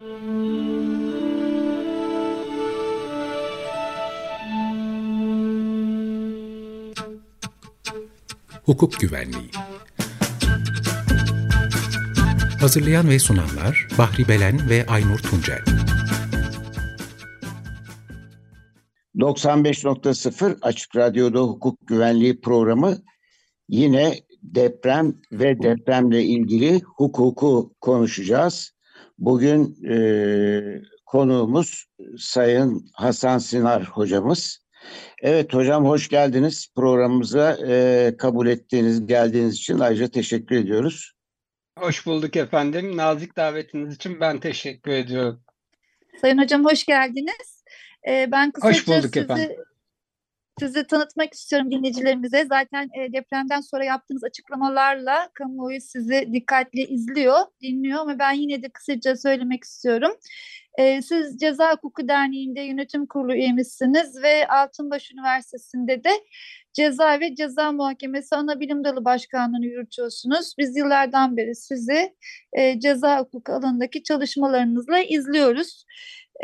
Hukuk Güvenliği. Hazırlayan ve sunanlar Bahri Belen ve Aynur Tuncel. 95.0 Açık Radyo'da hukuk güvenliği programı. Yine deprem ve depremle ilgili hukuku konuşacağız. Bugün e, konuğumuz Sayın Hasan Sinar hocamız. Evet hocam hoş geldiniz. Programımıza e, kabul ettiğiniz, geldiğiniz için ayrıca teşekkür ediyoruz. Hoş bulduk efendim. Nazik davetiniz için ben teşekkür ediyorum. Sayın hocam hoş geldiniz. Ee, ben kısaca Hoş bulduk sizi, efendim. Sizi tanıtmak istiyorum dinleyicilerimize. Zaten e, depremden sonra yaptığınız açıklamalarla kamuoyu sizi dikkatli izliyor, dinliyor ama ben yine de kısaca söylemek istiyorum. Ee, siz Ceza Hukuku Derneği'nde yönetim kurulu üyemizsiniz ve Altınbaş Üniversitesi'nde de Ceza ve Ceza Muhakemesi Ana Bilim Dalı Başkanlığı'nı yürütüyorsunuz. Biz yıllardan beri sizi e, ceza hukuku alanındaki çalışmalarınızla izliyoruz.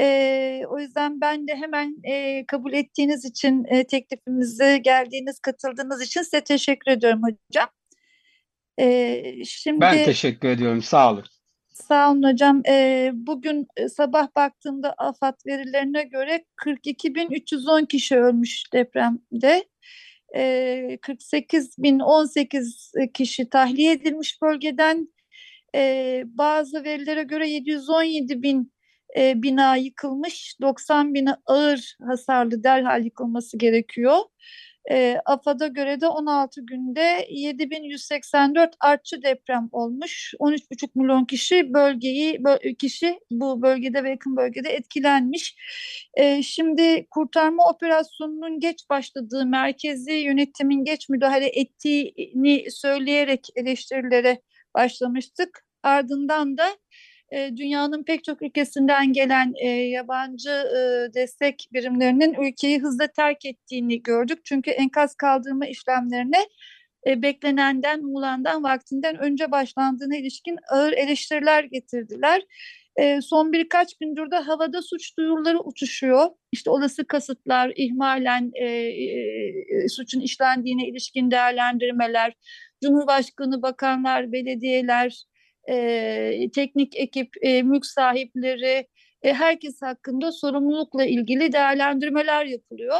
E, o yüzden ben de hemen e, kabul ettiğiniz için e, teklifimizi geldiğiniz, katıldığınız için size teşekkür ediyorum hocam. E, şimdi Ben teşekkür ediyorum. Sağ olun. Sağ olun hocam. Ee, bugün e, sabah baktığımda AFAD verilerine göre 42.310 kişi ölmüş depremde. Ee, 48.018 kişi tahliye edilmiş bölgeden. Ee, bazı verilere göre 717 bin e, bina yıkılmış, 90 bini ağır hasarlı derhal yıkılması gerekiyor. E, AFAD'a göre de 16 günde 7184 artçı deprem olmuş. 13,5 milyon kişi bölgeyi böl kişi bu bölgede ve yakın bölgede etkilenmiş. E, şimdi kurtarma operasyonunun geç başladığı, merkezi yönetimin geç müdahale ettiğini söyleyerek eleştirilere başlamıştık. Ardından da e, dünyanın pek çok ülkesinden gelen e, yabancı e, destek birimlerinin ülkeyi hızla terk ettiğini gördük. Çünkü enkaz kaldırma işlemlerine beklenenden, umulandan, vaktinden önce başlandığına ilişkin ağır eleştiriler getirdiler. Son birkaç gündür de havada suç duyuruları uçuşuyor. İşte olası kasıtlar, ihmalen e, e, suçun işlendiğine ilişkin değerlendirmeler, Cumhurbaşkanı, bakanlar, belediyeler, e, teknik ekip, e, mülk sahipleri, e, herkes hakkında sorumlulukla ilgili değerlendirmeler yapılıyor.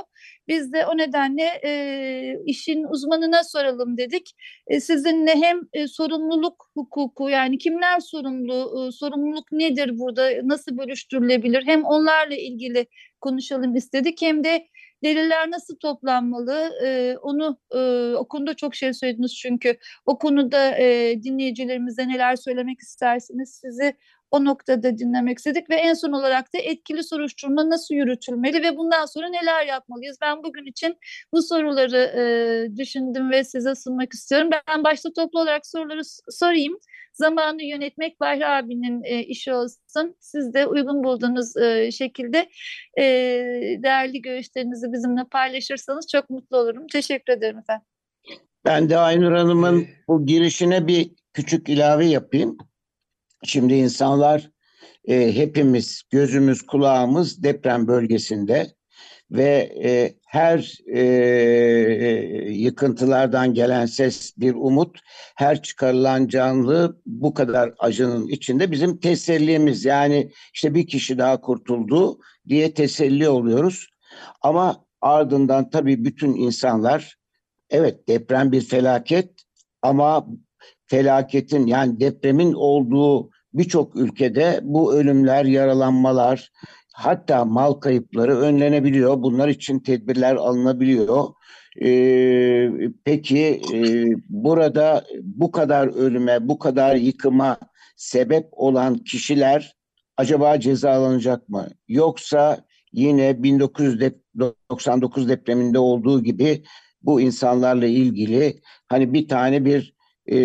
Biz de o nedenle e, işin uzmanına soralım dedik. E, sizinle hem e, sorumluluk hukuku yani kimler sorumlu, e, sorumluluk nedir burada, nasıl bölüştürülebilir hem onlarla ilgili konuşalım istedik hem de deliller nasıl toplanmalı? E, onu e, o konuda çok şey söylediniz çünkü. O konuda e, dinleyicilerimize neler söylemek istersiniz? Sizi o noktada dinlemek istedik ve en son olarak da etkili soruşturma nasıl yürütülmeli ve bundan sonra neler yapmalıyız? Ben bugün için bu soruları e, düşündüm ve size sunmak istiyorum. Ben başta toplu olarak soruları sorayım. Zamanı yönetmek Bahri abinin e, işi olsun. Siz de uygun bulduğunuz e, şekilde e, değerli görüşlerinizi bizimle paylaşırsanız çok mutlu olurum. Teşekkür ederim efendim. Ben de Aynur Hanım'ın bu girişine bir küçük ilave yapayım. Şimdi insanlar e, hepimiz gözümüz kulağımız deprem bölgesinde ve e, her e, yıkıntılardan gelen ses bir umut, her çıkarılan canlı bu kadar acının içinde bizim tesellimiz. Yani işte bir kişi daha kurtuldu diye teselli oluyoruz. Ama ardından tabii bütün insanlar evet deprem bir felaket ama felaketin yani depremin olduğu birçok ülkede bu ölümler, yaralanmalar, hatta mal kayıpları önlenebiliyor. Bunlar için tedbirler alınabiliyor. Ee, peki e, burada bu kadar ölüme, bu kadar yıkıma sebep olan kişiler acaba cezalanacak mı? Yoksa yine 1999 depreminde olduğu gibi bu insanlarla ilgili hani bir tane bir e,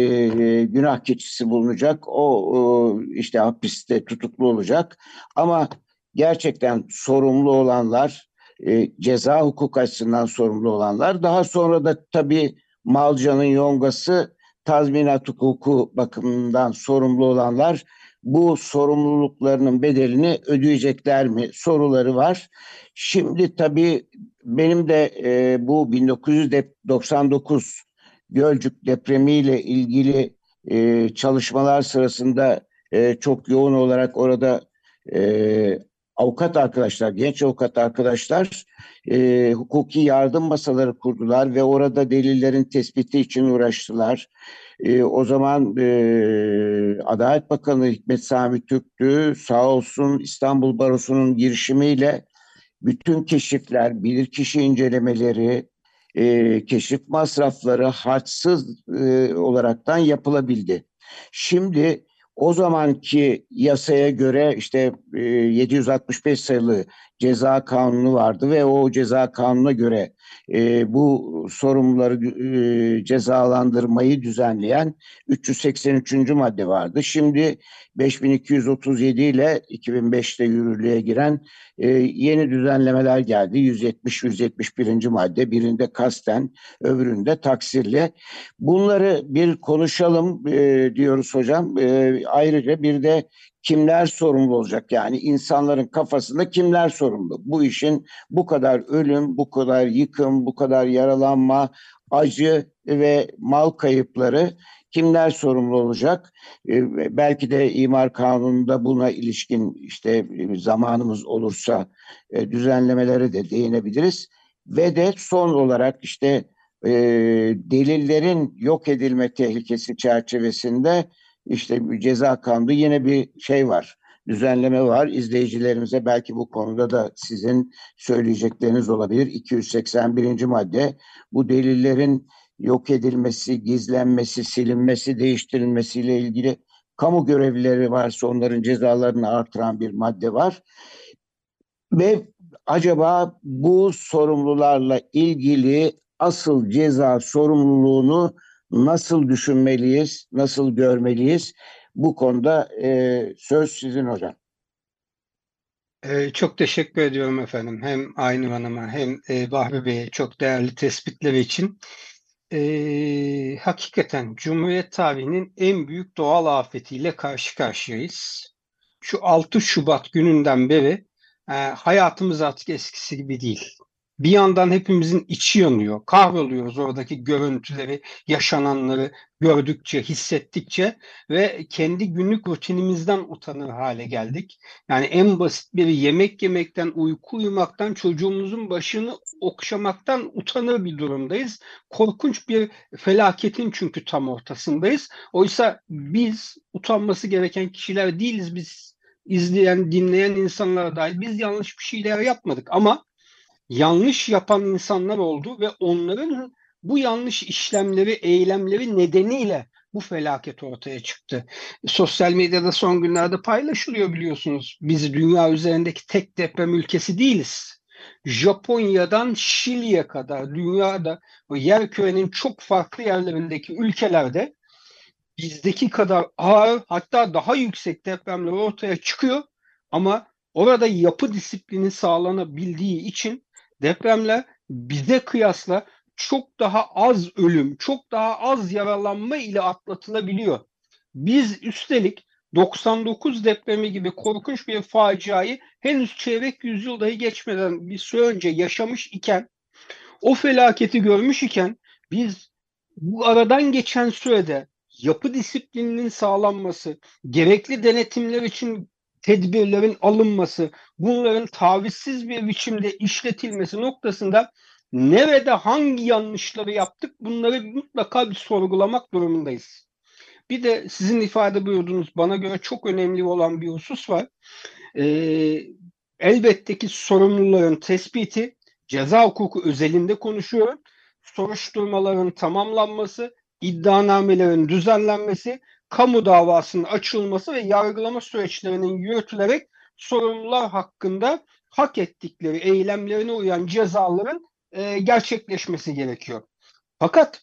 günah keçisi bulunacak. O e, işte hapiste tutuklu olacak. Ama gerçekten sorumlu olanlar, e, ceza hukuk açısından sorumlu olanlar, daha sonra da tabii Malca'nın yongası tazminat hukuku bakımından sorumlu olanlar bu sorumluluklarının bedelini ödeyecekler mi soruları var. Şimdi tabii benim de e, bu 1999 Gölcük depremiyle ilgili e, çalışmalar sırasında e, çok yoğun olarak orada e, avukat arkadaşlar, genç avukat arkadaşlar e, hukuki yardım masaları kurdular ve orada delillerin tespiti için uğraştılar. E, o zaman e, Adalet Bakanı Hikmet Sami Türk'tü. Sağ olsun İstanbul Barosu'nun girişimiyle bütün keşifler, bilirkişi incelemeleri, e, keşif masrafları harçsız e, olaraktan yapılabildi. Şimdi o zamanki yasaya göre işte e, 765 sayılı ceza kanunu vardı ve o ceza kanununa göre e, bu sorumluları e, cezalandırmayı düzenleyen 383. madde vardı. Şimdi 5237 ile 2005'te yürürlüğe giren e, yeni düzenlemeler geldi. 170-171. madde birinde kasten öbüründe taksirle. Bunları bir konuşalım e, diyoruz hocam. E, ayrıca bir de kimler sorumlu olacak? Yani insanların kafasında kimler sorumlu? Bu işin bu kadar ölüm, bu kadar yıkım, bu kadar yaralanma, acı ve mal kayıpları kimler sorumlu olacak? Ee, belki de imar kanununda buna ilişkin işte zamanımız olursa e, düzenlemelere de değinebiliriz. Ve de son olarak işte e, delillerin yok edilme tehlikesi çerçevesinde işte ceza kanunu yine bir şey var. Düzenleme var. İzleyicilerimize belki bu konuda da sizin söyleyecekleriniz olabilir. 281. madde bu delillerin yok edilmesi, gizlenmesi, silinmesi, değiştirilmesiyle ilgili kamu görevlileri varsa onların cezalarını artıran bir madde var. Ve acaba bu sorumlularla ilgili asıl ceza sorumluluğunu nasıl düşünmeliyiz, nasıl görmeliyiz? Bu konuda e, söz sizin hocam. Ee, çok teşekkür ediyorum efendim. Hem Aynur Hanım'a hem e, Bahri Bey'e çok değerli tespitleri için. Ee, hakikaten Cumhuriyet tarihinin en büyük doğal afetiyle karşı karşıyayız. Şu 6 Şubat gününden beri e, hayatımız artık eskisi gibi değil bir yandan hepimizin içi yanıyor. Kahroluyoruz oradaki görüntüleri, yaşananları gördükçe, hissettikçe ve kendi günlük rutinimizden utanır hale geldik. Yani en basit bir yemek yemekten, uyku uyumaktan, çocuğumuzun başını okşamaktan utanır bir durumdayız. Korkunç bir felaketin çünkü tam ortasındayız. Oysa biz utanması gereken kişiler değiliz. Biz izleyen, dinleyen insanlara dahil biz yanlış bir şeyler yapmadık ama yanlış yapan insanlar oldu ve onların bu yanlış işlemleri, eylemleri nedeniyle bu felaket ortaya çıktı. Sosyal medyada son günlerde paylaşılıyor biliyorsunuz. Biz dünya üzerindeki tek deprem ülkesi değiliz. Japonya'dan Şili'ye kadar dünyada o yer kürenin çok farklı yerlerindeki ülkelerde bizdeki kadar ağır hatta daha yüksek depremler ortaya çıkıyor ama orada yapı disiplini sağlanabildiği için depremler bize kıyasla çok daha az ölüm, çok daha az yaralanma ile atlatılabiliyor. Biz üstelik 99 depremi gibi korkunç bir faciayı henüz çeyrek yüzyıl dahi geçmeden bir süre önce yaşamış iken o felaketi görmüş iken biz bu aradan geçen sürede yapı disiplininin sağlanması, gerekli denetimler için tedbirlerin alınması, bunların tavizsiz bir biçimde işletilmesi noktasında nerede hangi yanlışları yaptık bunları mutlaka bir sorgulamak durumundayız. Bir de sizin ifade buyurduğunuz bana göre çok önemli olan bir husus var. Ee, elbette ki sorumluların tespiti ceza hukuku özelinde konuşuyorum. Soruşturmaların tamamlanması, iddianamelerin düzenlenmesi kamu davasının açılması ve yargılama süreçlerinin yürütülerek sorumlular hakkında hak ettikleri eylemlerine uyan cezaların e, gerçekleşmesi gerekiyor. Fakat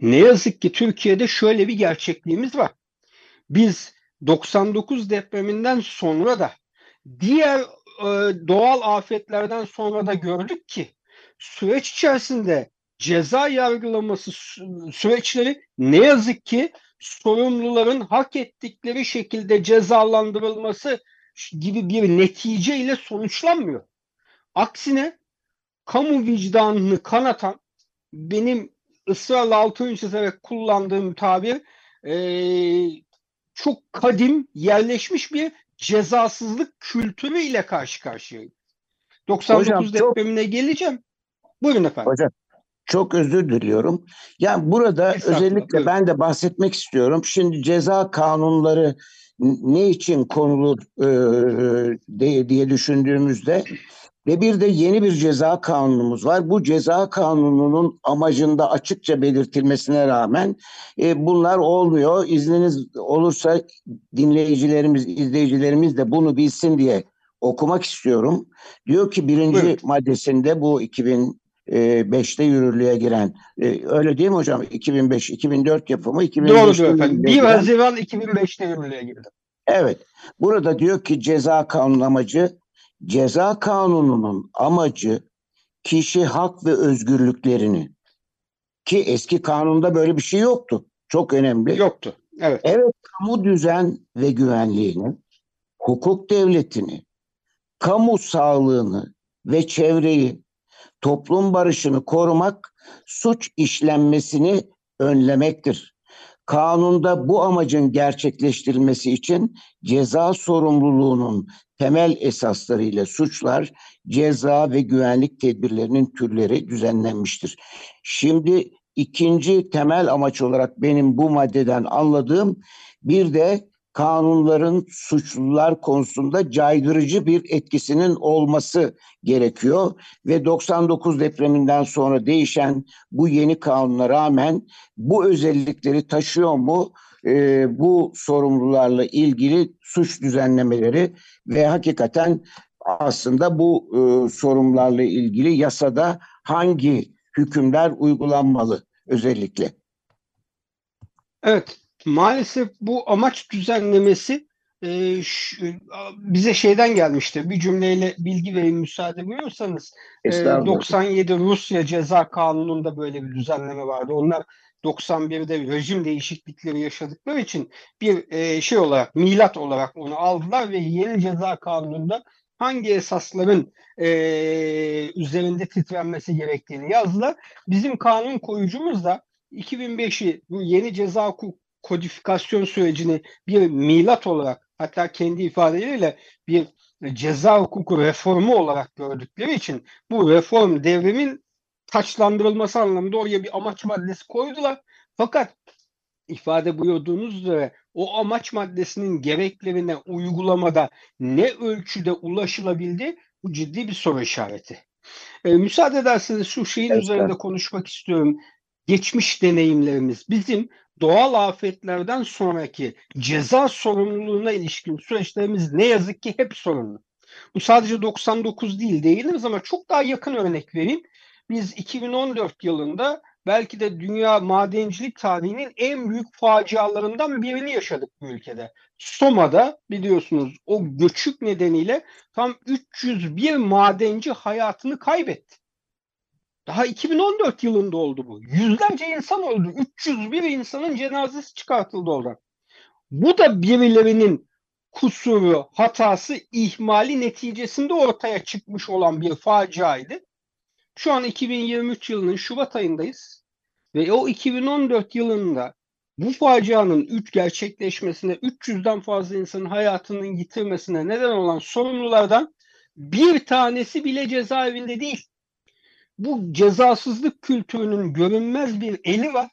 ne yazık ki Türkiye'de şöyle bir gerçekliğimiz var. Biz 99 depreminden sonra da diğer e, doğal afetlerden sonra da gördük ki süreç içerisinde ceza yargılaması süreçleri ne yazık ki sorumluların hak ettikleri şekilde cezalandırılması gibi bir neticeyle sonuçlanmıyor. Aksine kamu vicdanını kanatan benim ısrarla altını çizerek kullandığım tabir eee, çok kadim yerleşmiş bir cezasızlık kültürü ile karşı karşıyayım. 99 Hocam, çok- depremine geleceğim. Buyurun efendim. Hocam çok özür diliyorum. Yani burada Estağfurullah, özellikle buyurun. ben de bahsetmek istiyorum. Şimdi ceza kanunları ne için konulur e, diye, diye düşündüğümüzde ve bir de yeni bir ceza kanunumuz var. Bu ceza kanununun amacında açıkça belirtilmesine rağmen e, bunlar olmuyor. İzniniz olursa dinleyicilerimiz, izleyicilerimiz de bunu bilsin diye okumak istiyorum. Diyor ki birinci Buyurun. maddesinde bu 2005'te yürürlüğe giren e, öyle değil mi hocam? 2005 2004 yapımı 2005'te Doğrudur efendim. yürürlüğe 1 giren- Haziran 2005'te yürürlüğe girdi. Evet. Burada diyor ki ceza kanunun amacı ceza kanununun amacı kişi hak ve özgürlüklerini ki eski kanunda böyle bir şey yoktu. Çok önemli. Yoktu. Evet. Evet, kamu düzen ve güvenliğini, hukuk devletini, kamu sağlığını ve çevreyi, toplum barışını korumak, suç işlenmesini önlemektir. Kanunda bu amacın gerçekleştirilmesi için ceza sorumluluğunun temel esaslarıyla suçlar, ceza ve güvenlik tedbirlerinin türleri düzenlenmiştir. Şimdi ikinci temel amaç olarak benim bu maddeden anladığım bir de kanunların suçlular konusunda caydırıcı bir etkisinin olması gerekiyor ve 99 depreminden sonra değişen bu yeni kanuna rağmen bu özellikleri taşıyor mu? Ee, bu sorumlularla ilgili suç düzenlemeleri ve hakikaten aslında bu e, sorumlularla ilgili yasada hangi hükümler uygulanmalı özellikle? Evet. Maalesef bu amaç düzenlemesi e, şu- bize şeyden gelmişti. Bir cümleyle bilgi vereyim müsaade buyurursanız. E, Estağfurullah. 97 Rusya Ceza Kanunu'nda böyle bir düzenleme vardı. Onlar 91'de rejim değişiklikleri yaşadıkları için bir e, şey olarak, milat olarak onu aldılar ve yeni ceza kanununda hangi esasların e, üzerinde titrenmesi gerektiğini yazdılar. Bizim kanun koyucumuz da 2005'i bu yeni ceza hukuk kodifikasyon sürecini bir milat olarak hatta kendi ifadeleriyle bir ceza hukuku reformu olarak gördükleri için bu reform devrimin taçlandırılması anlamında oraya bir amaç maddesi koydular. Fakat ifade buyurduğunuz üzere o amaç maddesinin gereklerine uygulamada ne ölçüde ulaşılabildi bu ciddi bir soru işareti. E, müsaade ederseniz şu şeyin Evet, üzerinde evet. konuşmak istiyorum. Geçmiş deneyimlerimiz bizim doğal afetlerden sonraki ceza sorumluluğuna ilişkin süreçlerimiz ne yazık ki hep sorunlu. Bu sadece 99 değil değiliz ama çok daha yakın örnek vereyim. Biz 2014 yılında belki de dünya madencilik tarihinin en büyük facialarından birini yaşadık bu ülkede. Soma'da biliyorsunuz o göçük nedeniyle tam 301 madenci hayatını kaybetti. Daha 2014 yılında oldu bu. Yüzlerce insan öldü. 301 insanın cenazesi çıkartıldı oradan. Bu da birilerinin kusuru, hatası, ihmali neticesinde ortaya çıkmış olan bir faciaydı. Şu an 2023 yılının Şubat ayındayız. Ve o 2014 yılında bu facianın üç gerçekleşmesine, 300'den fazla insanın hayatının yitirmesine neden olan sorumlulardan bir tanesi bile cezaevinde değil. Bu cezasızlık kültürünün görünmez bir eli var.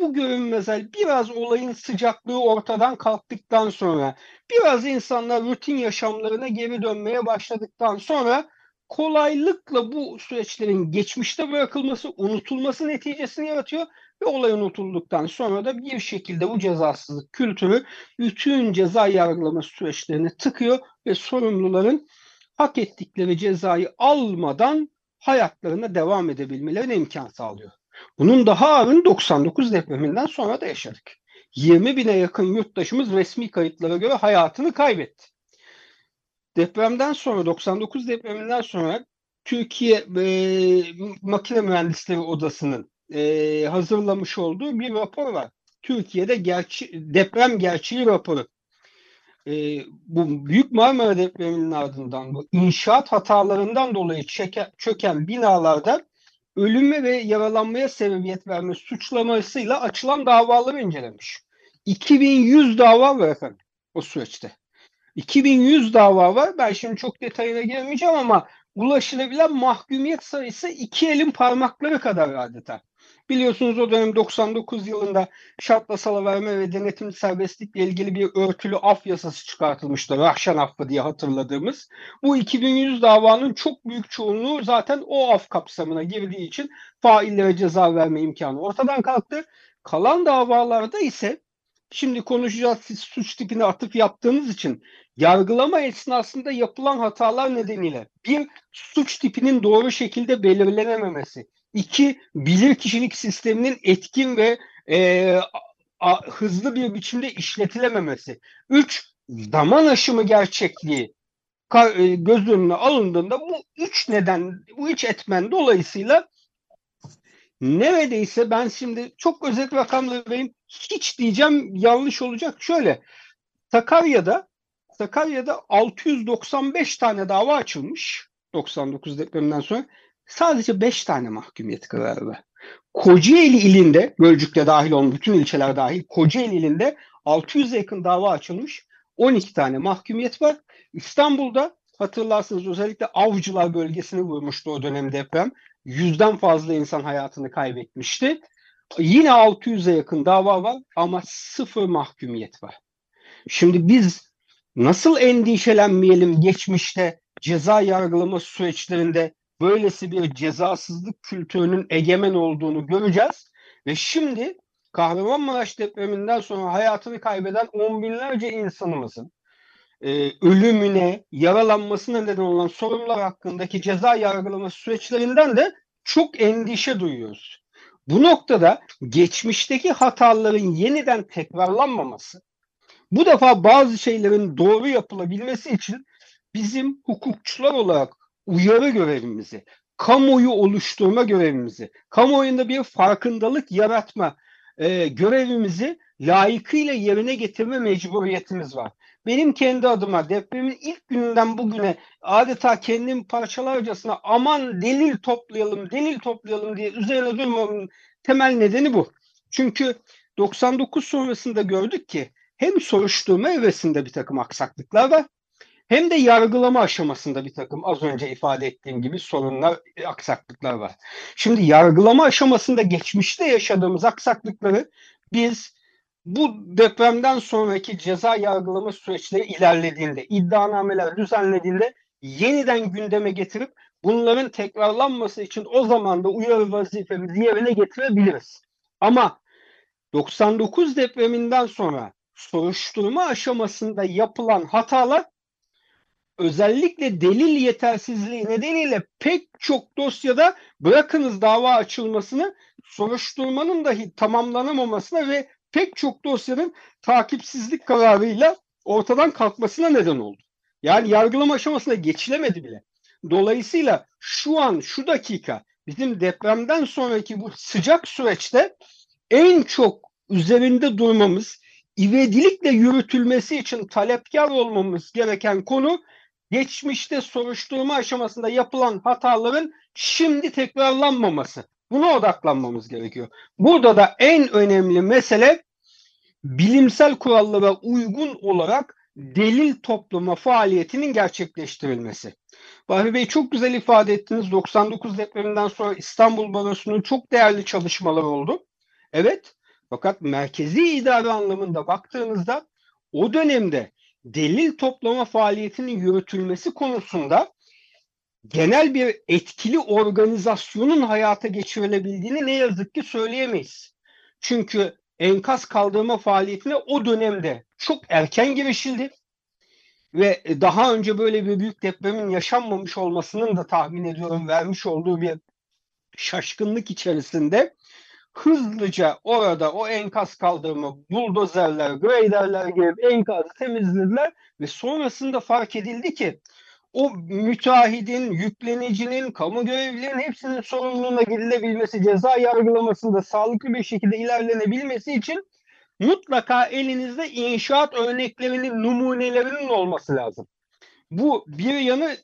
Bu görünmez el biraz olayın sıcaklığı ortadan kalktıktan sonra, biraz insanlar rutin yaşamlarına geri dönmeye başladıktan sonra kolaylıkla bu süreçlerin geçmişte bırakılması, unutulması neticesini yaratıyor ve olay unutulduktan sonra da bir şekilde bu cezasızlık kültürü bütün ceza yargılama süreçlerini tıkıyor ve sorumluların hak ettikleri cezayı almadan hayatlarına devam edebilmelerine imkan sağlıyor. Bunun daha ağırını 99 depreminden sonra da yaşadık. 20 bine yakın yurttaşımız resmi kayıtlara göre hayatını kaybetti. Depremden sonra 99 depreminden sonra Türkiye e, Makine Mühendisleri Odası'nın e, hazırlamış olduğu bir rapor var. Türkiye'de gerçi, deprem gerçeği raporu. E, bu Büyük Marmara depreminin ardından bu inşaat hatalarından dolayı çeke, çöken binalarda ölüme ve yaralanmaya sebebiyet verme suçlamasıyla açılan davaları incelemiş. 2100 dava var efendim o süreçte. 2100 dava var. Ben şimdi çok detayına girmeyeceğim ama ulaşılabilen mahkumiyet sayısı iki elin parmakları kadar adeta. Biliyorsunuz o dönem 99 yılında şartla salıverme ve denetim serbestlikle ilgili bir örtülü af yasası çıkartılmıştı. Rahşan affı diye hatırladığımız. Bu 2100 davanın çok büyük çoğunluğu zaten o af kapsamına girdiği için faillere ceza verme imkanı ortadan kalktı. Kalan davalarda ise şimdi konuşacağız siz suç tipine atıf yaptığınız için yargılama esnasında yapılan hatalar nedeniyle bir suç tipinin doğru şekilde belirlenememesi, iki bilir kişilik sisteminin etkin ve e, a, hızlı bir biçimde işletilememesi, üç zaman aşımı gerçekliği e, göz önüne alındığında bu üç neden, bu üç etmen dolayısıyla neredeyse ben şimdi çok özet rakamları vereyim. Hiç diyeceğim yanlış olacak. Şöyle Sakarya'da Sakarya'da 695 tane dava açılmış 99 depreminden sonra. Sadece 5 tane mahkumiyet kararı var. Kocaeli ilinde, Gölcük'te dahil olan bütün ilçeler dahil, Kocaeli ilinde 600'e yakın dava açılmış. 12 tane mahkumiyet var. İstanbul'da hatırlarsınız özellikle Avcılar bölgesini vurmuştu o dönem deprem. Yüzden fazla insan hayatını kaybetmişti. Yine 600'e yakın dava var ama sıfır mahkumiyet var. Şimdi biz nasıl endişelenmeyelim geçmişte ceza yargılama süreçlerinde böylesi bir cezasızlık kültürünün egemen olduğunu göreceğiz. Ve şimdi Kahramanmaraş depreminden sonra hayatını kaybeden on binlerce insanımızın e, ölümüne, yaralanmasına neden olan sorunlar hakkındaki ceza yargılama süreçlerinden de çok endişe duyuyoruz. Bu noktada geçmişteki hataların yeniden tekrarlanmaması, bu defa bazı şeylerin doğru yapılabilmesi için bizim hukukçular olarak uyarı görevimizi, kamuoyu oluşturma görevimizi, kamuoyunda bir farkındalık yaratma e, görevimizi layıkıyla yerine getirme mecburiyetimiz var. Benim kendi adıma depremin ilk gününden bugüne adeta kendim parçalarcasına aman delil toplayalım, delil toplayalım diye üzerine durmamın temel nedeni bu. Çünkü 99 sonrasında gördük ki hem soruşturma evresinde bir takım aksaklıklar var hem de yargılama aşamasında bir takım az önce ifade ettiğim gibi sorunlar, aksaklıklar var. Şimdi yargılama aşamasında geçmişte yaşadığımız aksaklıkları biz bu depremden sonraki ceza yargılama süreçleri ilerlediğinde, iddianameler düzenlediğinde yeniden gündeme getirip bunların tekrarlanması için o zaman da uyarı vazifemizi yerine getirebiliriz. Ama 99 depreminden sonra soruşturma aşamasında yapılan hatalar özellikle delil yetersizliği nedeniyle pek çok dosyada bırakınız dava açılmasını soruşturmanın dahi tamamlanamamasına ve pek çok dosyanın takipsizlik kararıyla ortadan kalkmasına neden oldu. Yani yargılama aşamasına geçilemedi bile. Dolayısıyla şu an şu dakika bizim depremden sonraki bu sıcak süreçte en çok üzerinde durmamız, ivedilikle yürütülmesi için talepkar olmamız gereken konu geçmişte soruşturma aşamasında yapılan hataların şimdi tekrarlanmaması. Buna odaklanmamız gerekiyor. Burada da en önemli mesele bilimsel kurallara uygun olarak delil toplama faaliyetinin gerçekleştirilmesi. Bahri Bey çok güzel ifade ettiniz. 99 depreminden sonra İstanbul Barosu'nun çok değerli çalışmaları oldu. Evet fakat merkezi idare anlamında baktığınızda o dönemde delil toplama faaliyetinin yürütülmesi konusunda genel bir etkili organizasyonun hayata geçirilebildiğini ne yazık ki söyleyemeyiz. Çünkü enkaz kaldırma faaliyetine o dönemde çok erken girişildi ve daha önce böyle bir büyük depremin yaşanmamış olmasının da tahmin ediyorum vermiş olduğu bir şaşkınlık içerisinde hızlıca orada o enkaz kaldırımı buldozerler, graderler gelip enkazı temizlediler ve sonrasında fark edildi ki o müteahhidin, yüklenicinin, kamu görevlilerinin hepsinin sorumluluğuna gidilebilmesi, ceza yargılamasında sağlıklı bir şekilde ilerlenebilmesi için mutlaka elinizde inşaat örneklerinin, numunelerinin olması lazım. Bu bir yanı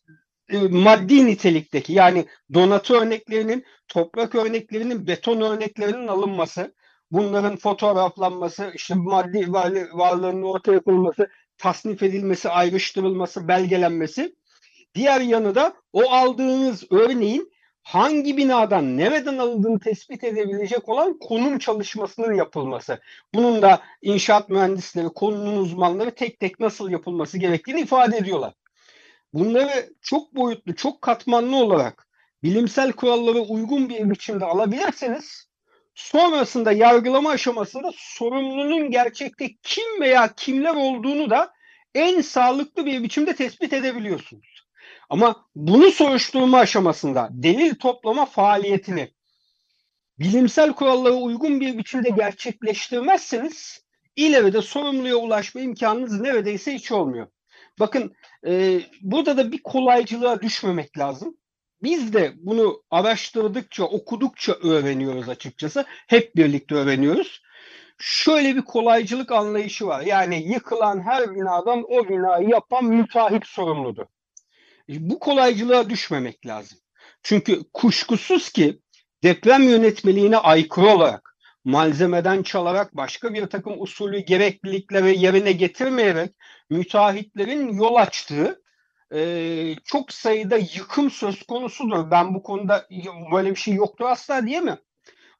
maddi nitelikteki yani donatı örneklerinin, toprak örneklerinin, beton örneklerinin alınması, bunların fotoğraflanması, işte maddi varlığının ortaya konulması, tasnif edilmesi, ayrıştırılması, belgelenmesi. Diğer yanı da o aldığınız örneğin hangi binadan nereden alındığını tespit edebilecek olan konum çalışmasının yapılması. Bunun da inşaat mühendisleri, konunun uzmanları tek tek nasıl yapılması gerektiğini ifade ediyorlar. Bunları çok boyutlu, çok katmanlı olarak bilimsel kurallara uygun bir biçimde alabilirseniz sonrasında yargılama aşamasında sorumlunun gerçekte kim veya kimler olduğunu da en sağlıklı bir biçimde tespit edebiliyorsunuz. Ama bunu soruşturma aşamasında delil toplama faaliyetini bilimsel kurallara uygun bir biçimde gerçekleştirmezseniz ileride sorumluya ulaşma imkanınız neredeyse hiç olmuyor. Bakın e, burada da bir kolaycılığa düşmemek lazım. Biz de bunu araştırdıkça, okudukça öğreniyoruz açıkçası. Hep birlikte öğreniyoruz. Şöyle bir kolaycılık anlayışı var. Yani yıkılan her binadan o binayı yapan müteahhit sorumludur. Bu kolaycılığa düşmemek lazım. Çünkü kuşkusuz ki deprem yönetmeliğine aykırı olarak malzemeden çalarak başka bir takım usulü gereklilikleri yerine getirmeyerek müteahhitlerin yol açtığı e, çok sayıda yıkım söz konusudur. Ben bu konuda böyle bir şey yoktur asla diyemem.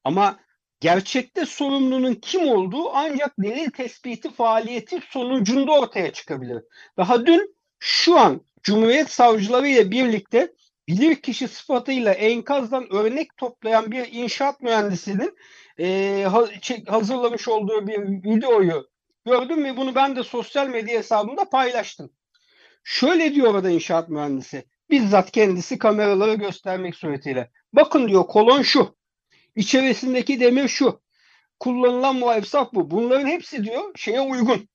Ama gerçekte sorumlunun kim olduğu ancak delil tespiti faaliyeti sonucunda ortaya çıkabilir. Daha dün şu an Cumhuriyet savcıları ile birlikte bilirkişi sıfatıyla enkazdan örnek toplayan bir inşaat mühendisinin e, hazırlamış olduğu bir videoyu gördüm ve bunu ben de sosyal medya hesabımda paylaştım. Şöyle diyor orada inşaat mühendisi. Bizzat kendisi kameralara göstermek suretiyle. Bakın diyor kolon şu. İçerisindeki demir şu. Kullanılan muayefsaf bu. Bunların hepsi diyor şeye uygun.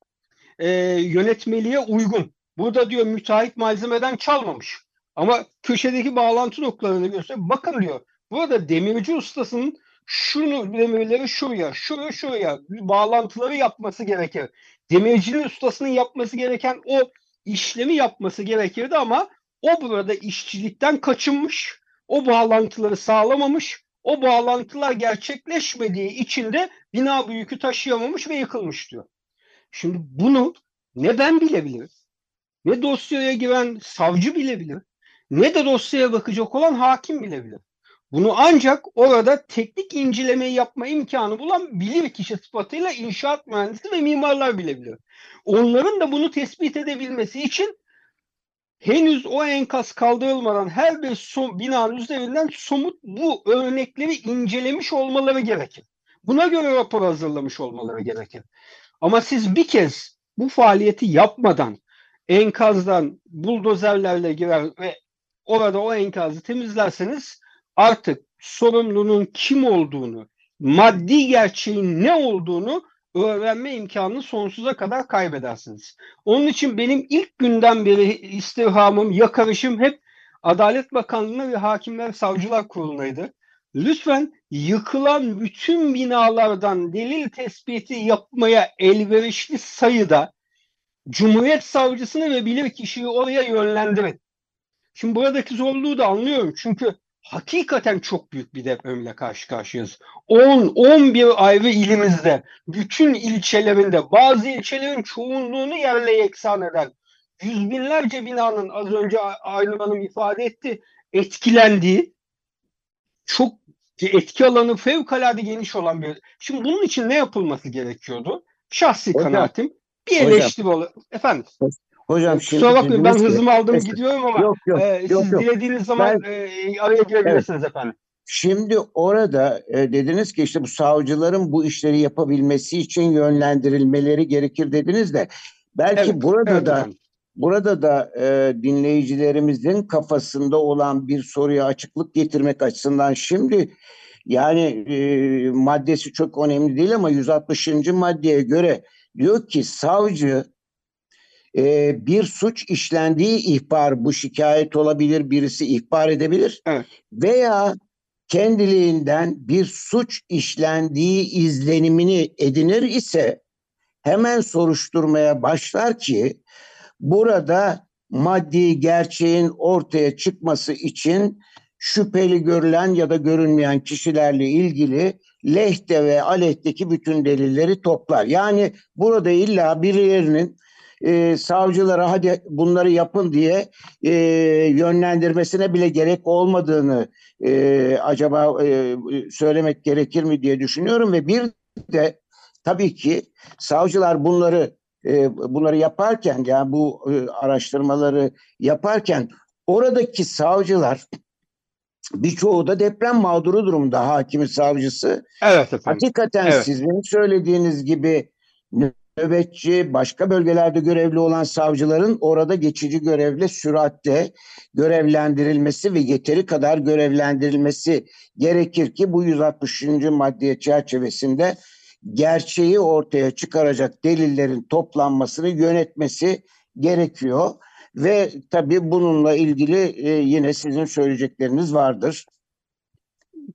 E, yönetmeliğe uygun. Burada diyor müteahhit malzemeden çalmamış. Ama köşedeki bağlantı noktalarını gösteriyor. Bakın diyor. Burada demirci ustasının şunu demirleri şuraya, şuraya, şuraya bağlantıları yapması gerekir. Demircinin ustasının yapması gereken o işlemi yapması gerekirdi ama o burada işçilikten kaçınmış. O bağlantıları sağlamamış. O bağlantılar gerçekleşmediği için de bina büyükü taşıyamamış ve yıkılmış diyor. Şimdi bunu ne ben bilebilirim, ne dosyaya giren savcı bilebilir, ne de dosyaya bakacak olan hakim bilebilir. Bunu ancak orada teknik incelemeyi yapma imkanı bulan bilir kişi sıfatıyla inşaat mühendisi ve mimarlar bilebilir. Onların da bunu tespit edebilmesi için henüz o enkaz kaldırılmadan her bir som, binanın üzerinden somut bu örnekleri incelemiş olmaları gerekir. Buna göre rapor hazırlamış olmaları gerekir. Ama siz bir kez bu faaliyeti yapmadan enkazdan buldozerlerle girer ve orada o enkazı temizlerseniz artık sorumlunun kim olduğunu, maddi gerçeğin ne olduğunu öğrenme imkanını sonsuza kadar kaybedersiniz. Onun için benim ilk günden beri istirhamım, yakarışım hep Adalet Bakanlığı'na ve Hakimler Savcılar Kurulu'naydı. Lütfen yıkılan bütün binalardan delil tespiti yapmaya elverişli sayıda Cumhuriyet Savcısını ve bilir kişiyi oraya yönlendirin. Şimdi buradaki zorluğu da anlıyorum. Çünkü hakikaten çok büyük bir depremle karşı karşıyayız. 10 11 ayrı ilimizde, bütün ilçelerinde, bazı ilçelerin çoğunluğunu yerle yeksan eden yüz binlerce binanın az önce Aynur Hanım ifade etti, etkilendiği çok etki alanı fevkalade geniş olan bir. Şimdi bunun için ne yapılması gerekiyordu? Şahsi hocam, kanaatim bir eleştiri olur. Efendim. Hocam şimdi Kusura bakmayın ben hızımı aldım gidiyorum ama yok, yok, e, yok, siz yok. dilediğiniz zaman ben, e, araya girebilirsiniz evet. efendim. Şimdi orada e, dediniz ki işte bu savcıların bu işleri yapabilmesi için yönlendirilmeleri gerekir dediniz de belki evet, burada evet, da efendim. burada da e, dinleyicilerimizin kafasında olan bir soruya açıklık getirmek açısından şimdi yani e, maddesi çok önemli değil ama 160. maddeye göre diyor ki savcı e, bir suç işlendiği ihbar bu şikayet olabilir birisi ihbar edebilir evet. veya kendiliğinden bir suç işlendiği izlenimini edinir ise hemen soruşturmaya başlar ki burada maddi gerçeğin ortaya çıkması için şüpheli görülen ya da görünmeyen kişilerle ilgili lehte ve aleyhteki bütün delilleri toplar. Yani burada illa birilerinin e, savcılara hadi bunları yapın diye e, yönlendirmesine bile gerek olmadığını e, acaba e, söylemek gerekir mi diye düşünüyorum ve bir de tabii ki savcılar bunları e, bunları yaparken yani bu e, araştırmaları yaparken oradaki savcılar birçoğu da deprem mağduru durumda hakimi savcısı. Evet efendim. Hakikaten Evet. sizin söylediğiniz gibi nöbetçi, başka bölgelerde görevli olan savcıların orada geçici görevle süratle görevlendirilmesi ve yeteri kadar görevlendirilmesi gerekir ki bu 160. madde çerçevesinde gerçeği ortaya çıkaracak delillerin toplanmasını yönetmesi gerekiyor. Ve tabii bununla ilgili e, yine sizin söyleyecekleriniz vardır.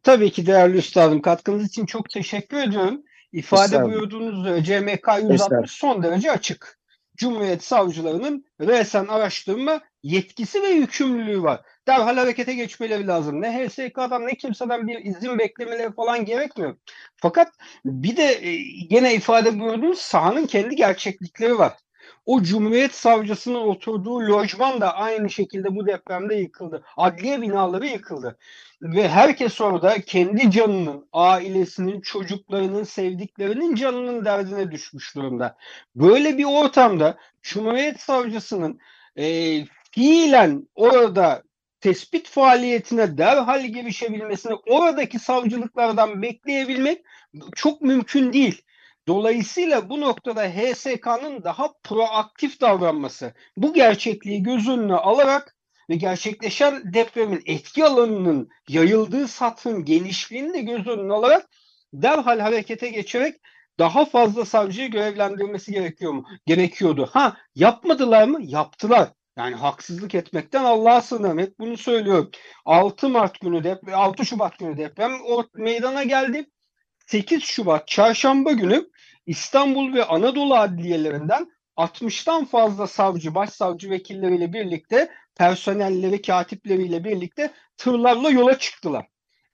Tabii ki değerli üstadım katkınız için çok teşekkür ediyorum. İfade buyurduğunuz CMK 160 Estağfurullah. son derece açık. Cumhuriyet savcılarının resen araştırma yetkisi ve yükümlülüğü var. Derhal harekete geçmeleri lazım. Ne HSK'dan ne kimseden bir izin beklemeleri falan gerekmiyor. Fakat bir de e, gene ifade buyurduğunuz sahanın kendi gerçeklikleri var. O Cumhuriyet Savcısının oturduğu lojman da aynı şekilde bu depremde yıkıldı. Adliye binaları yıkıldı. Ve herkes orada kendi canının, ailesinin, çocuklarının, sevdiklerinin canının derdine düşmüş durumda. Böyle bir ortamda Cumhuriyet Savcısının e, fiilen orada tespit faaliyetine derhal girişebilmesini oradaki savcılıklardan bekleyebilmek çok mümkün değil. Dolayısıyla bu noktada HSK'nın daha proaktif davranması, bu gerçekliği göz önüne alarak ve gerçekleşen depremin etki alanının yayıldığı satın genişliğini de göz önüne alarak derhal harekete geçerek daha fazla savcıyı görevlendirmesi gerekiyor mu? Gerekiyordu. Ha yapmadılar mı? Yaptılar. Yani haksızlık etmekten Allah'a sığınırım. Hep bunu söylüyorum. 6 Mart günü deprem, 6 Şubat günü deprem meydana geldi. 8 Şubat çarşamba günü İstanbul ve Anadolu adliyelerinden 60'tan fazla savcı, başsavcı vekilleriyle birlikte personelleri, katipleriyle birlikte tırlarla yola çıktılar.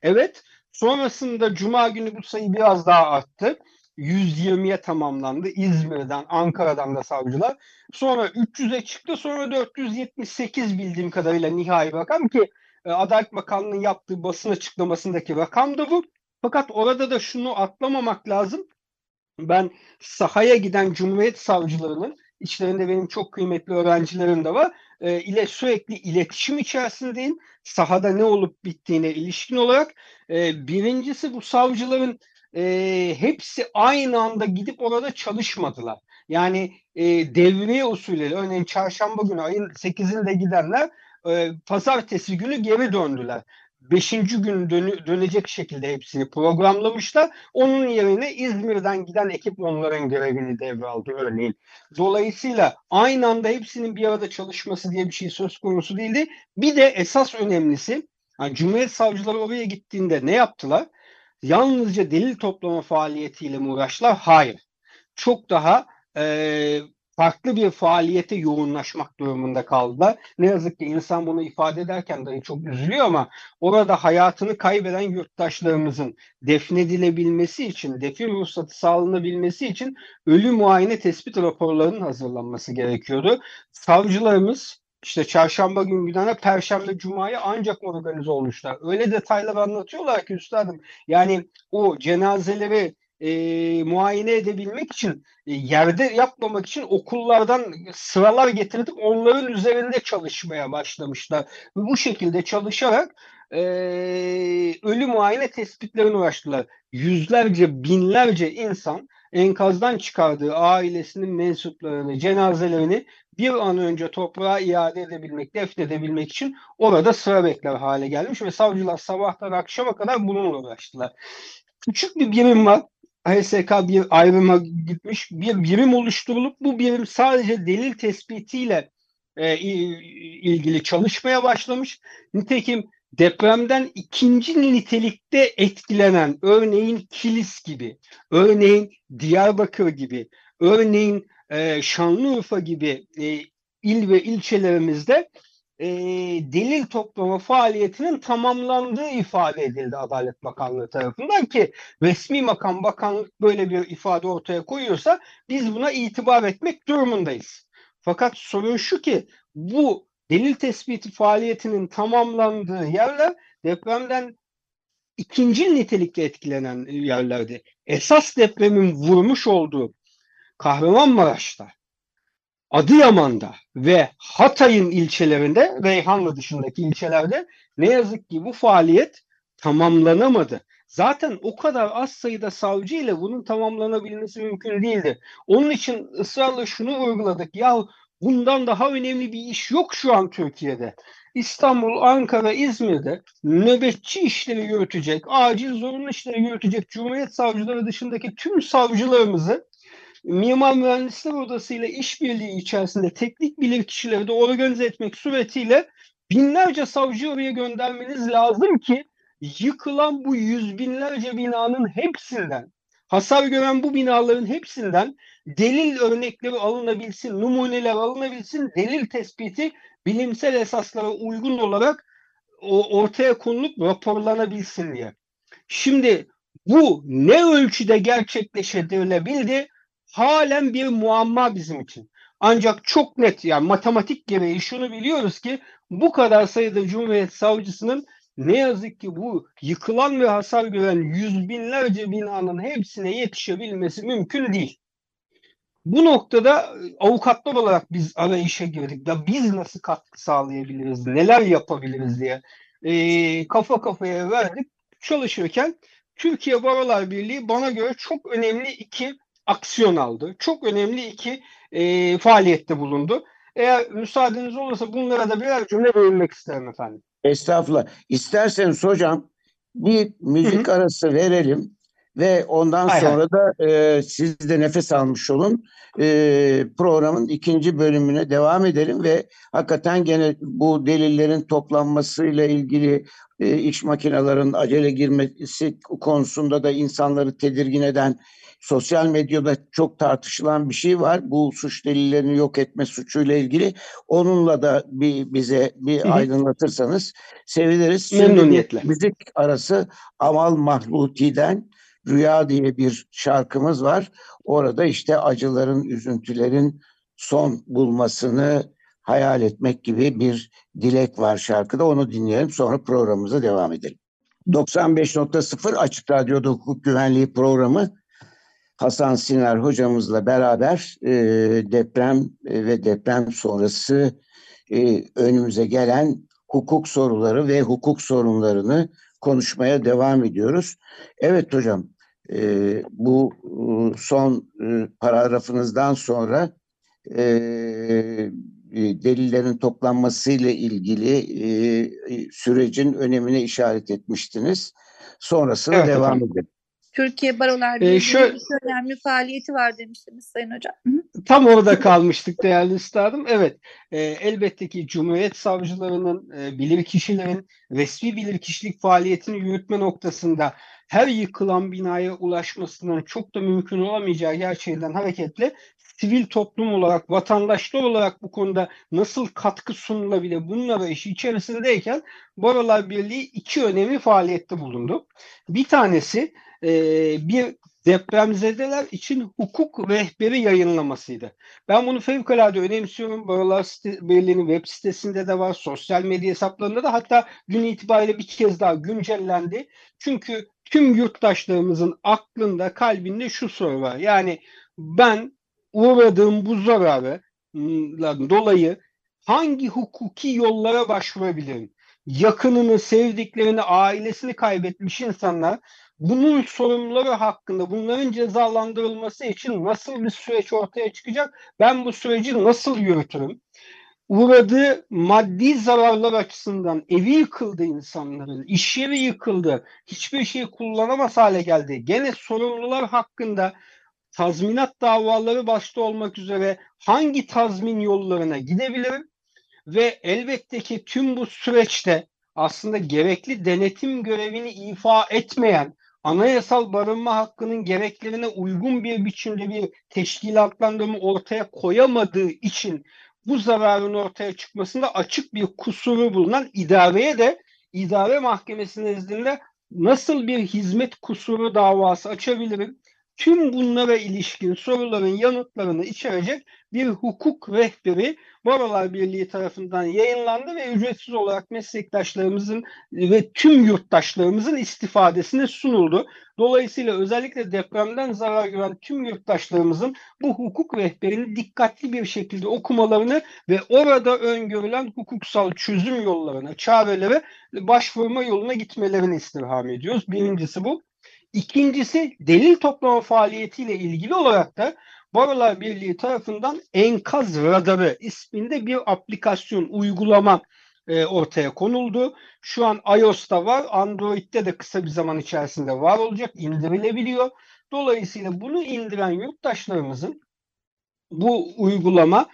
Evet, sonrasında Cuma günü bu sayı biraz daha arttı. 120'ye tamamlandı. İzmir'den, Ankara'dan da savcılar. Sonra 300'e çıktı. Sonra 478 bildiğim kadarıyla nihai rakam ki e, Adalet Bakanlığı'nın yaptığı basın açıklamasındaki rakam da bu. Fakat orada da şunu atlamamak lazım. Ben sahaya giden Cumhuriyet savcılarının içlerinde benim çok kıymetli öğrencilerim de var. E, ile sürekli iletişim içerisindeyim. Sahada ne olup bittiğine ilişkin olarak. E, birincisi bu savcıların e, hepsi aynı anda gidip orada çalışmadılar. Yani e, devriye usulüyle örneğin çarşamba günü ayın 8'inde gidenler e, pazartesi günü geri döndüler. Beşinci gün dönü- dönecek şekilde hepsini programlamışlar. Onun yerine İzmir'den giden ekip onların görevini devraldı örneğin. Dolayısıyla aynı anda hepsinin bir arada çalışması diye bir şey söz konusu değildi. Bir de esas önemlisi yani Cumhuriyet savcıları oraya gittiğinde ne yaptılar? Yalnızca delil toplama faaliyetiyle mi uğraştılar? Hayır. Çok daha eee, farklı bir faaliyete yoğunlaşmak durumunda kaldılar. Ne yazık ki insan bunu ifade ederken dahi çok üzülüyor ama orada hayatını kaybeden yurttaşlarımızın defnedilebilmesi için, defin ruhsatı sağlanabilmesi için ölü muayene tespit raporlarının hazırlanması gerekiyordu. Savcılarımız işte çarşamba günü gidene perşembe cumaya ancak organize olmuşlar. Öyle detaylar anlatıyorlar ki üstadım. Yani o cenazeleri e, muayene edebilmek için e, yerde yapmamak için okullardan sıralar getirdik onların üzerinde çalışmaya başlamışlar. Ve bu şekilde çalışarak e, ölü muayene tespitlerine uğraştılar. Yüzlerce, binlerce insan enkazdan çıkardığı ailesinin mensuplarını, cenazelerini bir an önce toprağa iade edebilmek, defnedebilmek için orada sıra bekler hale gelmiş ve savcılar sabahtan akşama kadar bununla uğraştılar. Küçük bir birim var. HSK bir ayrıma gitmiş. Bir birim oluşturulup bu birim sadece delil tespitiyle e, ilgili çalışmaya başlamış. Nitekim depremden ikinci nitelikte etkilenen örneğin Kilis gibi, örneğin Diyarbakır gibi, Örneğin e, Şanlıurfa gibi e, il ve ilçelerimizde e, delil toplama faaliyetinin tamamlandığı ifade edildi Adalet Bakanlığı tarafından ki resmi makam bakanlık böyle bir ifade ortaya koyuyorsa biz buna itibar etmek durumundayız. Fakat sorun şu ki bu delil tespiti faaliyetinin tamamlandığı yerler depremden ikinci nitelikte etkilenen yerlerdi. Esas depremin vurmuş olduğu Kahramanmaraş'ta, Adıyaman'da ve Hatay'ın ilçelerinde, Reyhanlı dışındaki ilçelerde ne yazık ki bu faaliyet tamamlanamadı. Zaten o kadar az sayıda savcı ile bunun tamamlanabilmesi mümkün değildi. Onun için ısrarla şunu uyguladık. Ya bundan daha önemli bir iş yok şu an Türkiye'de. İstanbul, Ankara, İzmir'de nöbetçi işleri yürütecek, acil zorunlu işleri yürütecek Cumhuriyet Savcıları dışındaki tüm savcılarımızı Mimar Mühendisler Odası ile işbirliği içerisinde teknik bilir kişileri de organize etmek suretiyle binlerce savcı oraya göndermeniz lazım ki yıkılan bu yüz binlerce binanın hepsinden hasar gören bu binaların hepsinden delil örnekleri alınabilsin, numuneler alınabilsin, delil tespiti bilimsel esaslara uygun olarak ortaya konulup raporlanabilsin diye. Şimdi bu ne ölçüde gerçekleştirilebildi halen bir muamma bizim için. Ancak çok net yani matematik gereği şunu biliyoruz ki bu kadar sayıda Cumhuriyet Savcısının ne yazık ki bu yıkılan ve hasar gören yüz binlerce binanın hepsine yetişebilmesi mümkün değil. Bu noktada e, avukatlar olarak biz arayışa girdik. Da biz nasıl katkı sağlayabiliriz, neler yapabiliriz diye e, kafa kafaya verdik. Çalışırken Türkiye Barolar Birliği bana göre çok önemli iki aksiyon aldı. Çok önemli iki e, faaliyette bulundu. Eğer müsaadeniz olursa bunlara da birer cümle bölünmek isterim efendim. Estağfurullah. İsterseniz hocam bir müzik hı hı. arası verelim ve ondan hay sonra da e, siz de nefes almış olun. E, programın ikinci bölümüne devam edelim ve hakikaten gene bu delillerin toplanmasıyla ilgili e, iş makinelerin acele girmesi konusunda da insanları tedirgin eden sosyal medyada çok tartışılan bir şey var. Bu suç delillerini yok etme suçuyla ilgili. Onunla da bir bize bir Hı-hı. aydınlatırsanız seviniriz. Memnuniyetle. Müzik arası Amal Mahluti'den Rüya diye bir şarkımız var. Orada işte acıların, üzüntülerin son bulmasını hayal etmek gibi bir dilek var şarkıda. Onu dinleyelim sonra programımıza devam edelim. 95.0 Açık Radyo'da hukuk güvenliği programı Hasan Siner hocamızla beraber e, deprem e, ve deprem sonrası e, önümüze gelen hukuk soruları ve hukuk sorunlarını konuşmaya devam ediyoruz. Evet hocam, e, bu e, son e, paragrafınızdan sonra e, e delillerin toplanmasıyla ilgili e, sürecin önemine işaret etmiştiniz. Sonrasına evet, devam edelim. Türkiye Barolar Birliği'nin ee, şöyle, önemli faaliyeti var demiştiniz Sayın Hocam. Tam orada kalmıştık değerli üstadım. Evet, e, elbette ki Cumhuriyet Savcılarının, e, bilir kişilerin resmi bilir kişilik faaliyetini yürütme noktasında her yıkılan binaya ulaşmasının çok da mümkün olamayacağı gerçeğinden hareketle sivil toplum olarak, vatandaşlar olarak bu konuda nasıl katkı sunulabilir bunlara işi içerisindeyken Barolar Birliği iki önemli faaliyette bulundu. Bir tanesi e, bir depremzedeler için hukuk rehberi yayınlamasıydı. Ben bunu fevkalade önemsiyorum. Barolar Birliği'nin web sitesinde de var, sosyal medya hesaplarında da hatta dün itibariyle bir kez daha güncellendi. Çünkü tüm yurttaşlarımızın aklında, kalbinde şu soru var. Yani ben uğradığım bu zararı dolayı hangi hukuki yollara başvurabilirim? Yakınını, sevdiklerini, ailesini kaybetmiş insanlar bunun sorumluları hakkında bunların cezalandırılması için nasıl bir süreç ortaya çıkacak? Ben bu süreci nasıl yürütürüm? Uğradığı maddi zararlar açısından evi yıkıldı insanların, iş yeri yıkıldı, hiçbir şey kullanamaz hale geldi. Gene sorumlular hakkında tazminat davaları başta olmak üzere hangi tazmin yollarına gidebilirim? Ve elbette ki tüm bu süreçte aslında gerekli denetim görevini ifa etmeyen anayasal barınma hakkının gereklerine uygun bir biçimde bir teşkilatlandırma ortaya koyamadığı için bu zararın ortaya çıkmasında açık bir kusuru bulunan idareye de idare mahkemesi nezdinde nasıl bir hizmet kusuru davası açabilirim? Tüm bunlara ilişkin soruların yanıtlarını içerecek bir hukuk rehberi Barolar Birliği tarafından yayınlandı ve ücretsiz olarak meslektaşlarımızın ve tüm yurttaşlarımızın istifadesine sunuldu. Dolayısıyla özellikle depremden zarar gören tüm yurttaşlarımızın bu hukuk rehberini dikkatli bir şekilde okumalarını ve orada öngörülen hukuksal çözüm yollarına, çarelere başvurma yoluna gitmelerini istirham ediyoruz. Birincisi bu. İkincisi delil toplama faaliyetiyle ilgili olarak da Barolar Birliği tarafından enkaz radarı isminde bir aplikasyon uygulama e, ortaya konuldu. Şu an iOS'ta var, Android'de de kısa bir zaman içerisinde var olacak, indirilebiliyor. Dolayısıyla bunu indiren yurttaşlarımızın bu uygulama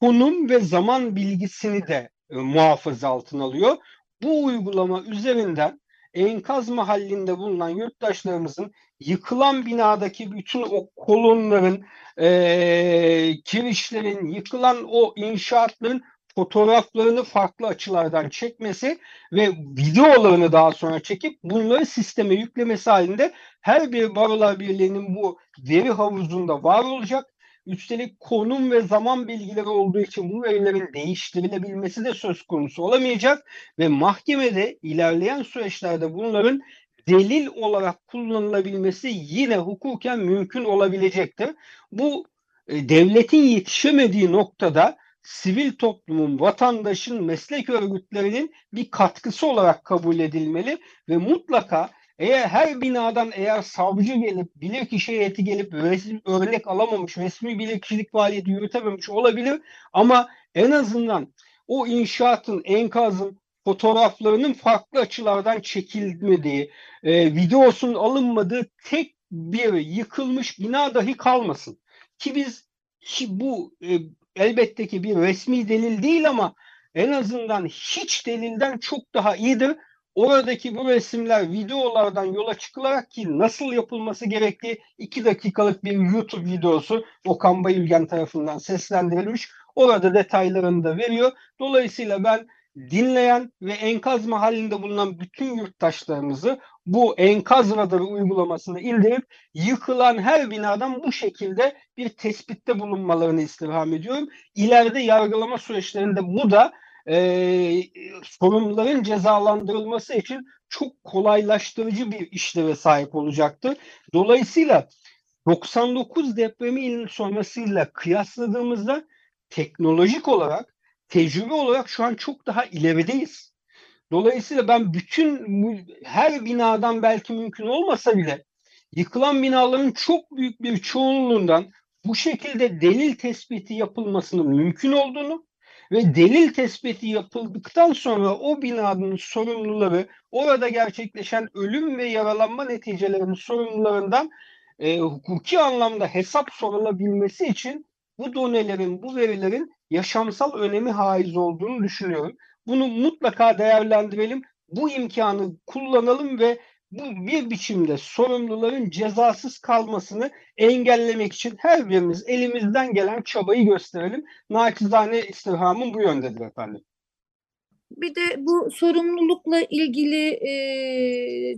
konum ve zaman bilgisini de e, muhafaza altına alıyor. Bu uygulama üzerinden enkaz mahallinde bulunan yurttaşlarımızın yıkılan binadaki bütün o kolonların, e, kirişlerin, yıkılan o inşaatların fotoğraflarını farklı açılardan çekmesi ve videolarını daha sonra çekip bunları sisteme yüklemesi halinde her bir Barolar Birliği'nin bu veri havuzunda var olacak. Üstelik konum ve zaman bilgileri olduğu için bu verilerin değiştirilebilmesi de söz konusu olamayacak ve mahkemede ilerleyen süreçlerde bunların delil olarak kullanılabilmesi yine hukuken mümkün olabilecektir. Bu e, devletin yetişemediği noktada sivil toplumun, vatandaşın, meslek örgütlerinin bir katkısı olarak kabul edilmeli ve mutlaka eğer her binadan eğer savcı gelip, bilirkişi heyeti gelip resmi örnek alamamış, resmi bilirkişilik faaliyeti yürütememiş olabilir ama en azından o inşaatın, enkazın fotoğraflarının farklı açılardan çekilmediği, e, videosunun alınmadığı tek bir yıkılmış bina dahi kalmasın. Ki biz ki bu e, elbette ki bir resmi delil değil ama en azından hiç delilden çok daha iyidir. Oradaki bu resimler videolardan yola çıkılarak ki nasıl yapılması gerektiği iki dakikalık bir YouTube videosu Okan Bayülgen tarafından seslendirilmiş. Orada detaylarını da veriyor. Dolayısıyla ben dinleyen ve enkaz mahallinde bulunan bütün yurttaşlarımızı bu enkaz radarı uygulamasını indirip yıkılan her binadan bu şekilde bir tespitte bulunmalarını istirham ediyorum. İleride yargılama süreçlerinde bu da e, sorumluların cezalandırılması için çok kolaylaştırıcı bir işleve sahip olacaktır. Dolayısıyla 99 depremi sonrasıyla kıyasladığımızda teknolojik olarak, tecrübe olarak şu an çok daha ilerideyiz. Dolayısıyla ben bütün her binadan belki mümkün olmasa bile yıkılan binaların çok büyük bir çoğunluğundan bu şekilde delil tespiti yapılmasının mümkün olduğunu ve delil tespiti yapıldıktan sonra o binanın sorumluları orada gerçekleşen ölüm ve yaralanma neticelerinin sorumlularından e, hukuki anlamda hesap sorulabilmesi için bu donelerin, bu verilerin yaşamsal önemi haiz olduğunu düşünüyorum. Bunu mutlaka değerlendirelim. Bu imkanı kullanalım ve bu bir biçimde sorumluların cezasız kalmasını engellemek için her birimiz elimizden gelen çabayı gösterelim. Naçizane istirhamım bu yöndedir efendim. Bir de bu sorumlulukla ilgili e,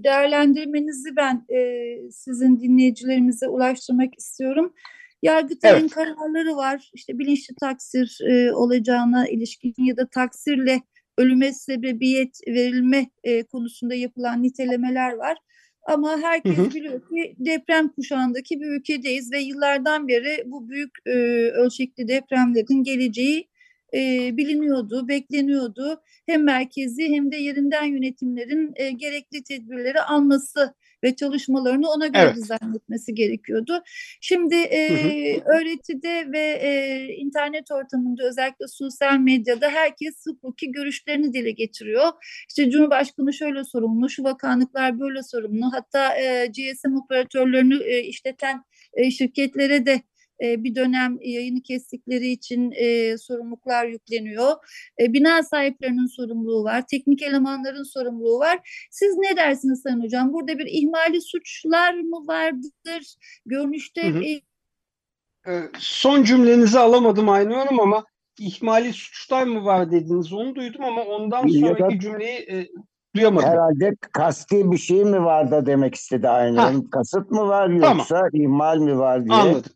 değerlendirmenizi ben e, sizin dinleyicilerimize ulaştırmak istiyorum. Yargıtay'ın evet. kararları var. İşte bilinçli taksir e, olacağına ilişkin ya da taksirle ölüme sebebiyet verilme e, konusunda yapılan nitelemeler var. Ama herkes hı hı. biliyor ki deprem kuşağındaki bir ülkedeyiz ve yıllardan beri bu büyük e, ölçekli depremlerin geleceği e, biliniyordu, bekleniyordu. Hem merkezi hem de yerinden yönetimlerin e, gerekli tedbirleri alması ve çalışmalarını ona göre evet. dizayn etmesi gerekiyordu. Şimdi e, hı hı. öğretide ve e, internet ortamında özellikle sosyal medyada herkes hukuki görüşlerini dile getiriyor. İşte Cumhurbaşkanı şöyle sorumlu, şu bakanlıklar böyle sorumlu. Hatta e, GSM operatörlerini e, işleten e, şirketlere de e, bir dönem yayını kestikleri için e, sorumluluklar yükleniyor. E, bina sahiplerinin sorumluluğu var, teknik elemanların sorumluluğu var. Siz ne dersiniz Sayın Hocam? Burada bir ihmali suçlar mı vardır? Görünüşte Hı hı. e, Ee, son cümlenizi alamadım Aynur Hanım ama ihmali suçlar mı var dediniz onu duydum ama ondan Ya da- sonraki cümleyi e, duyamadım. Herhalde kasti bir şey mi var da demek istedi. Hanım. Kasıt mı var Tamam. yoksa ihmal mi var diye. Anladım.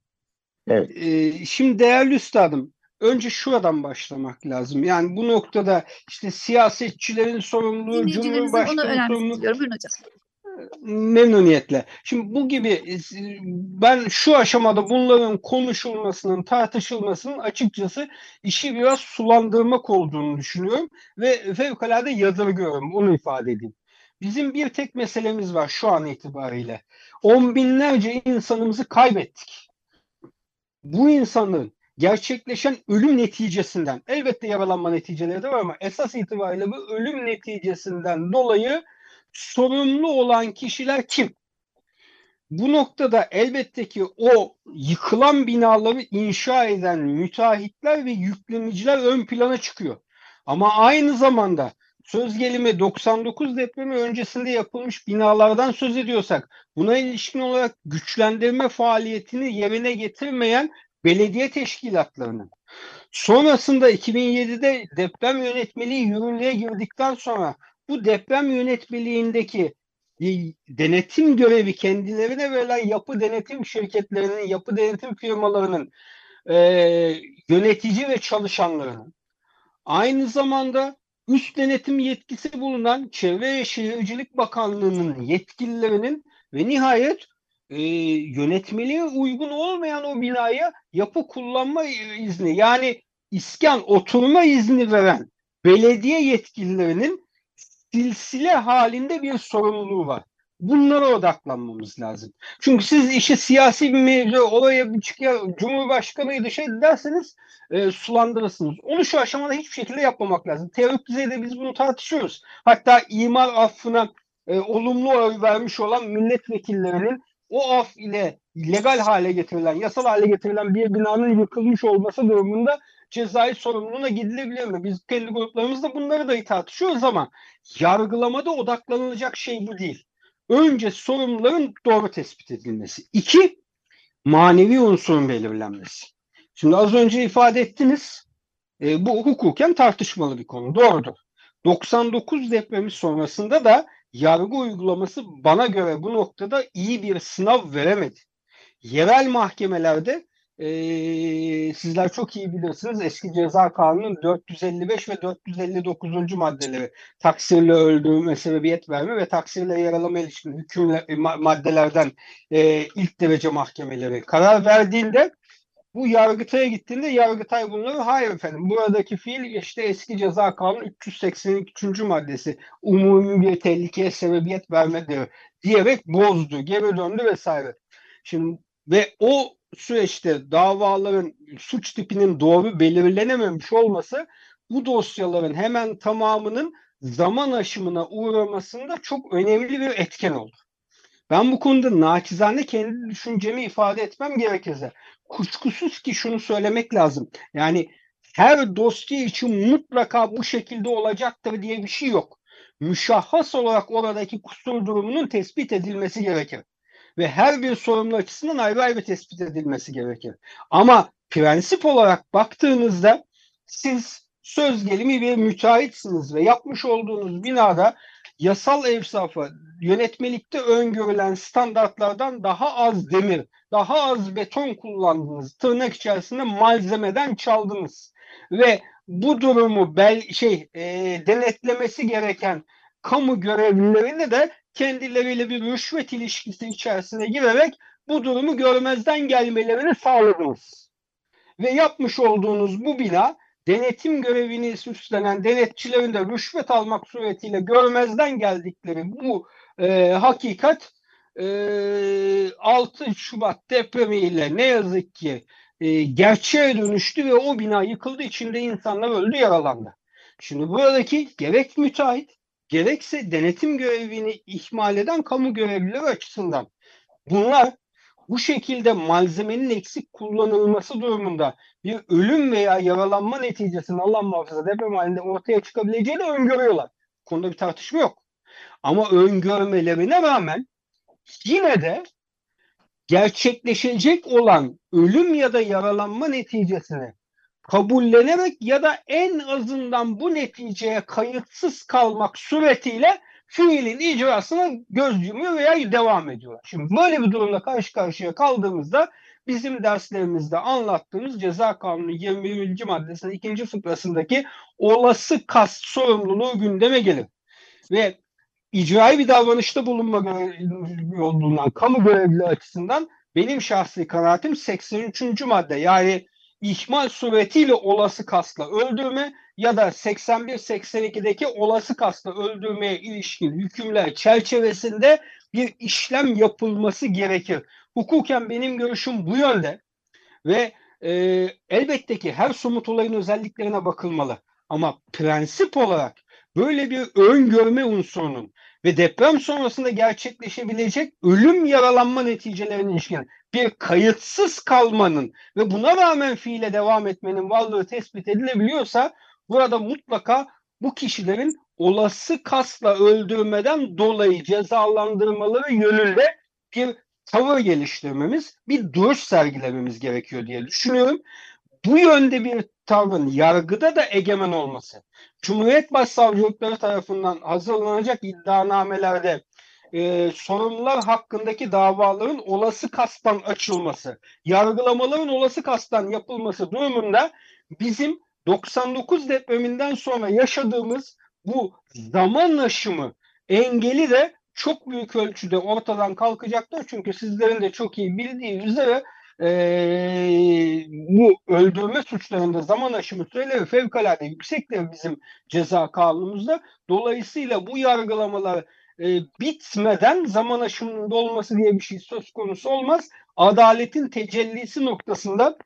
Evet. Ee, şimdi değerli üstadım, önce şuradan başlamak lazım. Yani bu noktada işte siyasetçilerin sorumluluğu, Cumhurbaşkanı sorumluluğu hocam. memnuniyetle. Şimdi bu gibi e, ben şu aşamada bunların konuşulmasının, tartışılmasının açıkçası işi biraz sulandırmak olduğunu düşünüyorum ve fevkalade yadırgıyorum. Onu ifade edeyim. Bizim bir tek meselemiz var şu an itibariyle. On binlerce insanımızı kaybettik. Bu insanların gerçekleşen ölüm neticesinden, elbette yaralanma neticeleri de var ama esas itibariyle bu ölüm neticesinden dolayı sorumlu olan kişiler kim? Bu noktada elbette ki o yıkılan binaları inşa eden müteahhitler ve yüklemiciler ön plana çıkıyor. Ama aynı zamanda söz gelimi 99 depremi öncesinde yapılmış binalardan söz ediyorsak buna ilişkin olarak güçlendirme faaliyetini yerine getirmeyen belediye teşkilatlarının sonrasında 2007'de deprem yönetmeliği yürürlüğe girdikten sonra bu deprem yönetmeliğindeki e, denetim görevi kendilerine verilen yapı denetim şirketlerinin, yapı denetim firmalarının e, yönetici ve çalışanlarının aynı zamanda üst denetim yetkisi bulunan Çevre ve Şehircilik Bakanlığı'nın yetkililerinin ve nihayet e, yönetmeliğe uygun olmayan o binaya yapı kullanma izni yani iskan oturma izni veren belediye yetkililerinin silsile halinde bir sorumluluğu var. Bunlara odaklanmamız lazım. Çünkü siz işi siyasi bir mevzu, oraya bir çıkıyor, Cumhurbaşkanı'ydı şey derseniz e, sulandırırsınız. Onu şu aşamada hiçbir şekilde yapmamak lazım. Teorik düzeyde biz bunu tartışıyoruz. Hatta imar affına e, olumlu oy vermiş olan milletvekillerinin o af ile legal hale getirilen, yasal hale getirilen bir binanın yıkılmış olması durumunda cezai sorumluluğuna gidilebilir mi? Biz kendi gruplarımızda bunları da tartışıyoruz ama yargılamada odaklanılacak şey bu değil. Önce sorumluların doğru tespit edilmesi. İki, manevi unsurun belirlenmesi. Şimdi az önce ifade ettiniz, e, bu hukuken tartışmalı bir konu. Doğrudur. 99 depremi sonrasında da yargı uygulaması bana göre bu noktada iyi bir sınav veremedi. Yerel mahkemelerde eee, sizler çok iyi bilirsiniz eski ceza kanunun 455 ve 459. maddeleri taksirle öldürme sebebiyet verme ve taksirle yaralama ilişkin hükümle, e, ma- maddelerden eee, ilk derece mahkemeleri karar verdiğinde bu Yargıtay'a gittiğinde Yargıtay bunları hayır efendim buradaki fiil işte eski ceza kanunu 382. maddesi umumi bir tehlikeye sebebiyet vermedir diyerek bozdu, geri döndü vesaire. Şimdi ve o süreçte davaların suç tipinin doğru belirlenememiş olması bu dosyaların hemen tamamının zaman aşımına uğramasında çok önemli bir etken oldu. Ben bu konuda naçizane kendi düşüncemi ifade etmem gerekirse kuşkusuz ki şunu söylemek lazım. Yani her dosya için mutlaka bu şekilde olacaktır diye bir şey yok. Müşahhas olarak oradaki kusur durumunun tespit edilmesi gerekir. Ve her bir sorumlu açısından ayrı ayrı tespit edilmesi gerekir. Ama prensip olarak baktığınızda siz söz gelimi bir müteahhitsiniz ve yapmış olduğunuz binada yasal evsafa yönetmelikte öngörülen standartlardan daha az demir, daha az beton kullandınız. Tırnak içerisinde malzemeden çaldınız. Ve bu durumu bel şey e, denetlemesi gereken kamu görevlilerine de kendileriyle bir rüşvet ilişkisi içerisine girerek bu durumu görmezden gelmelerini sağladınız. Ve yapmış olduğunuz bu bina denetim görevini üstlenen denetçilerin de rüşvet almak suretiyle görmezden geldikleri bu e, hakikat e, 6 Şubat depremiyle ne yazık ki e, gerçeğe dönüştü ve o bina yıkıldı. içinde insanlar öldü, yaralandı. Şimdi buradaki gerek müteahhit gerekse denetim görevini ihmal eden kamu görevlileri açısından bunlar bu şekilde malzemenin eksik kullanılması durumunda bir ölüm veya yaralanma neticesinde Allah muhafaza deprem halinde ortaya çıkabileceğini öngörüyorlar. Bu konuda bir tartışma yok. Ama öngörmelerine rağmen yine de gerçekleşecek olan ölüm ya da yaralanma neticesini kabullenerek ya da en azından bu neticeye kayıtsız kalmak suretiyle fiilin icrasına göz yumuyor veya devam ediyorlar. Şimdi böyle bir durumla karşı karşıya kaldığımızda bizim derslerimizde anlattığımız ceza kanunu 21. maddesinin ikinci fıkrasındaki olası kast sorumluluğu gündeme gelir. Ve icraî bir davranışta bulunma olduğundan kamu görevli açısından benim şahsi kanaatim 83. madde yani ihmal suretiyle olası kasla öldürme ya da 81-82'deki olası kasla öldürmeye ilişkin hükümler çerçevesinde bir işlem yapılması gerekir. Hukuken benim görüşüm bu yönde ve e, elbette ki her somut olayın özelliklerine bakılmalı. Ama prensip olarak böyle bir öngörme unsurunun ve deprem sonrasında gerçekleşebilecek ölüm yaralanma neticelerine ilişkin bir kayıtsız kalmanın ve buna rağmen fiile devam etmenin varlığı tespit edilebiliyorsa burada mutlaka bu kişilerin olası kasla öldürmeden dolayı cezalandırmaları yönünde bir tavır geliştirmemiz, bir duruş sergilememiz gerekiyor diye düşünüyorum. Bu yönde bir tavrın yargıda da egemen olması, Cumhuriyet Başsavcılıkları tarafından hazırlanacak iddianamelerde e, sorumlular hakkındaki davaların olası kastan açılması, yargılamaların olası kastan yapılması durumunda bizim 99 depreminden sonra yaşadığımız bu zaman aşımı engeli de çok büyük ölçüde ortadan kalkacaktır. Çünkü sizlerin de çok iyi bildiği üzere e, bu öldürme suçlarında zaman aşımı süreleri fevkalade yüksektir bizim ceza kanunumuzda. Dolayısıyla bu yargılamalar e, bitmeden zaman aşımının olması diye bir şey söz konusu olmaz. Adaletin tecellisi noktasında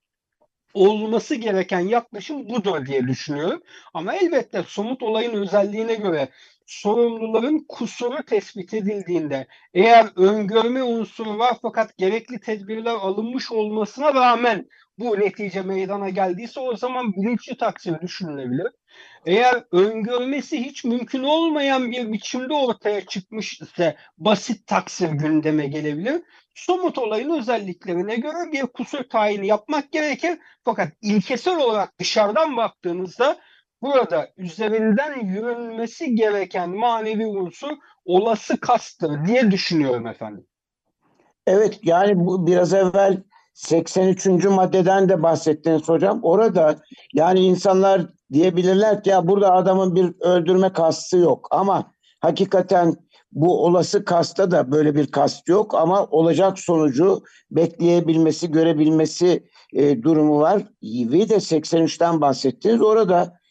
olması gereken yaklaşım budur diye düşünüyorum. Ama elbette somut olayın özelliğine göre sorumluların kusuru tespit edildiğinde eğer öngörme unsuru var fakat gerekli tedbirler alınmış olmasına rağmen bu netice meydana geldiyse o zaman bilinçli taksir düşünülebilir. Eğer öngörmesi hiç mümkün olmayan bir biçimde ortaya çıkmış ise basit taksir gündeme gelebilir. Somut olayın özelliklerine göre bir kusur tayini yapmak gerekir. Fakat ilkesel olarak dışarıdan baktığınızda burada üzerinden yürünmesi gereken manevi unsur olası kastır diye düşünüyorum efendim. Evet yani bu biraz evvel 83. maddeden de bahsettiniz hocam. Orada yani insanlar diyebilirler ki ya burada adamın bir öldürme kastı yok ama hakikaten bu olası kasta da böyle bir kast yok ama olacak sonucu bekleyebilmesi, görebilmesi e, durumu var. Ve de 83'ten bahsettiniz. Orada